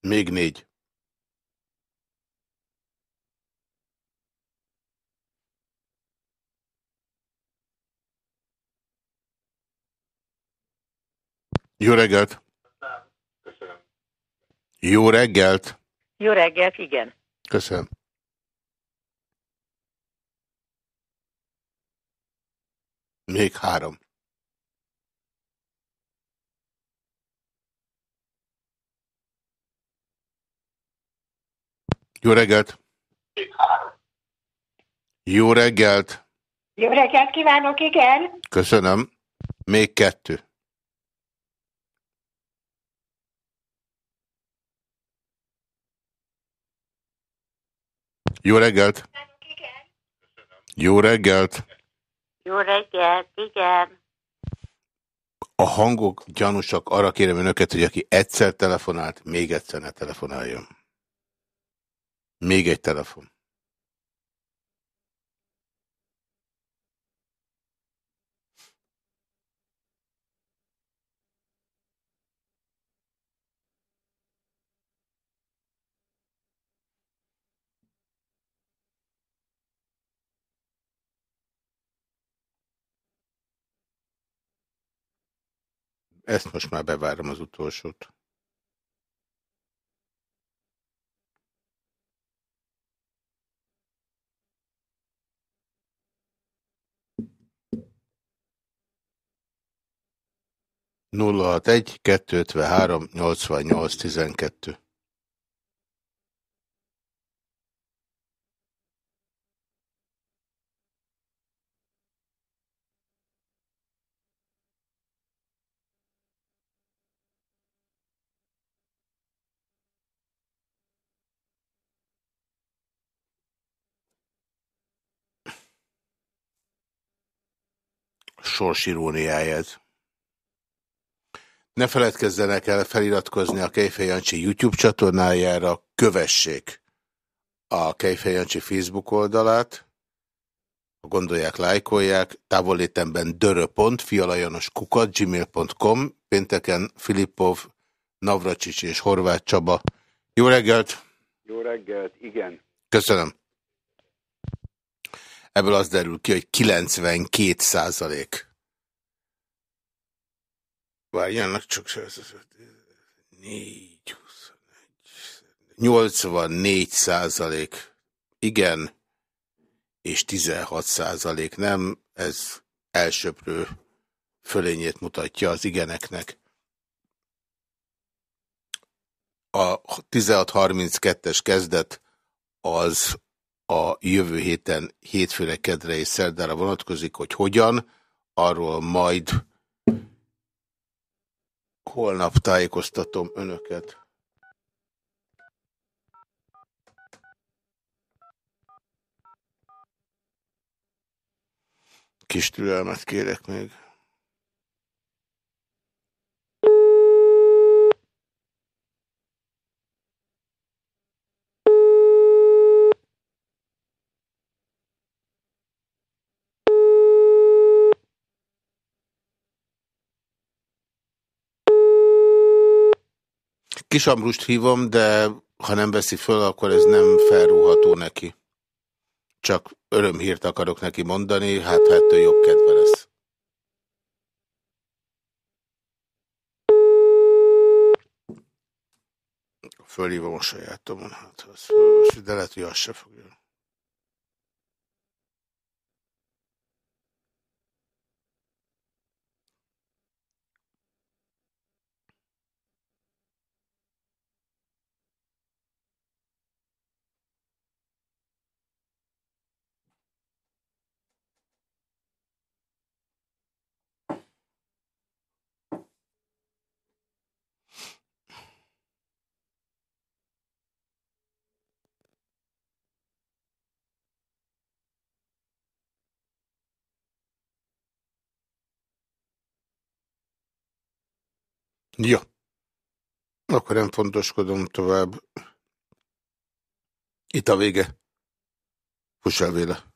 Még négy. Jó reggelt! Jó reggelt! Jó reggelt, igen. Köszönöm. Még három. Jó reggelt! Jó reggelt! Jó reggelt kívánok, igen. Köszönöm. Még kettő. Jó reggelt! Jó reggelt! Jó reggelt, igen. A hangok gyanúsak, arra kérem önöket, hogy aki egyszer telefonált, még egyszer ne telefonáljon. Még egy telefon. Ezt most már bevárom az utolsót. nulla hat egy három nyolcvannyolc tizenkettő sorsiróniája ez. Ne feledkezzenek el feliratkozni a Kejfej Jancsi YouTube csatornájára, kövessék a Kejfej Jancsi Facebook oldalát, ha gondolják, lájkolják, távolétemben gmail.com, pénteken Filipov, Navracsics és Horváth Csaba. Jó reggelt! Jó reggelt, igen. Köszönöm. Ebből az derül ki, hogy 92 százalék. Várjanak csak 4, 84 százalék igen, és 16 százalék nem. Ez elsöprő fölényét mutatja az igeneknek. A 1632-es kezdet az a jövő héten hétfőre, kedre és szerdára vonatkozik, hogy hogyan, arról majd holnap tájékoztatom önöket. Kis türelmet kérek még. Kisambrust hívom, de ha nem veszi föl, akkor ez nem felrúható neki. Csak örömhírt akarok neki mondani, hát ha ettől jobb kedve lesz. fölhívom a sajátomon. Hát, az, de lehet, hogy az se fogja. Ja. Akkor nem fontoskodom tovább. Itt a vége. Fuss el véle.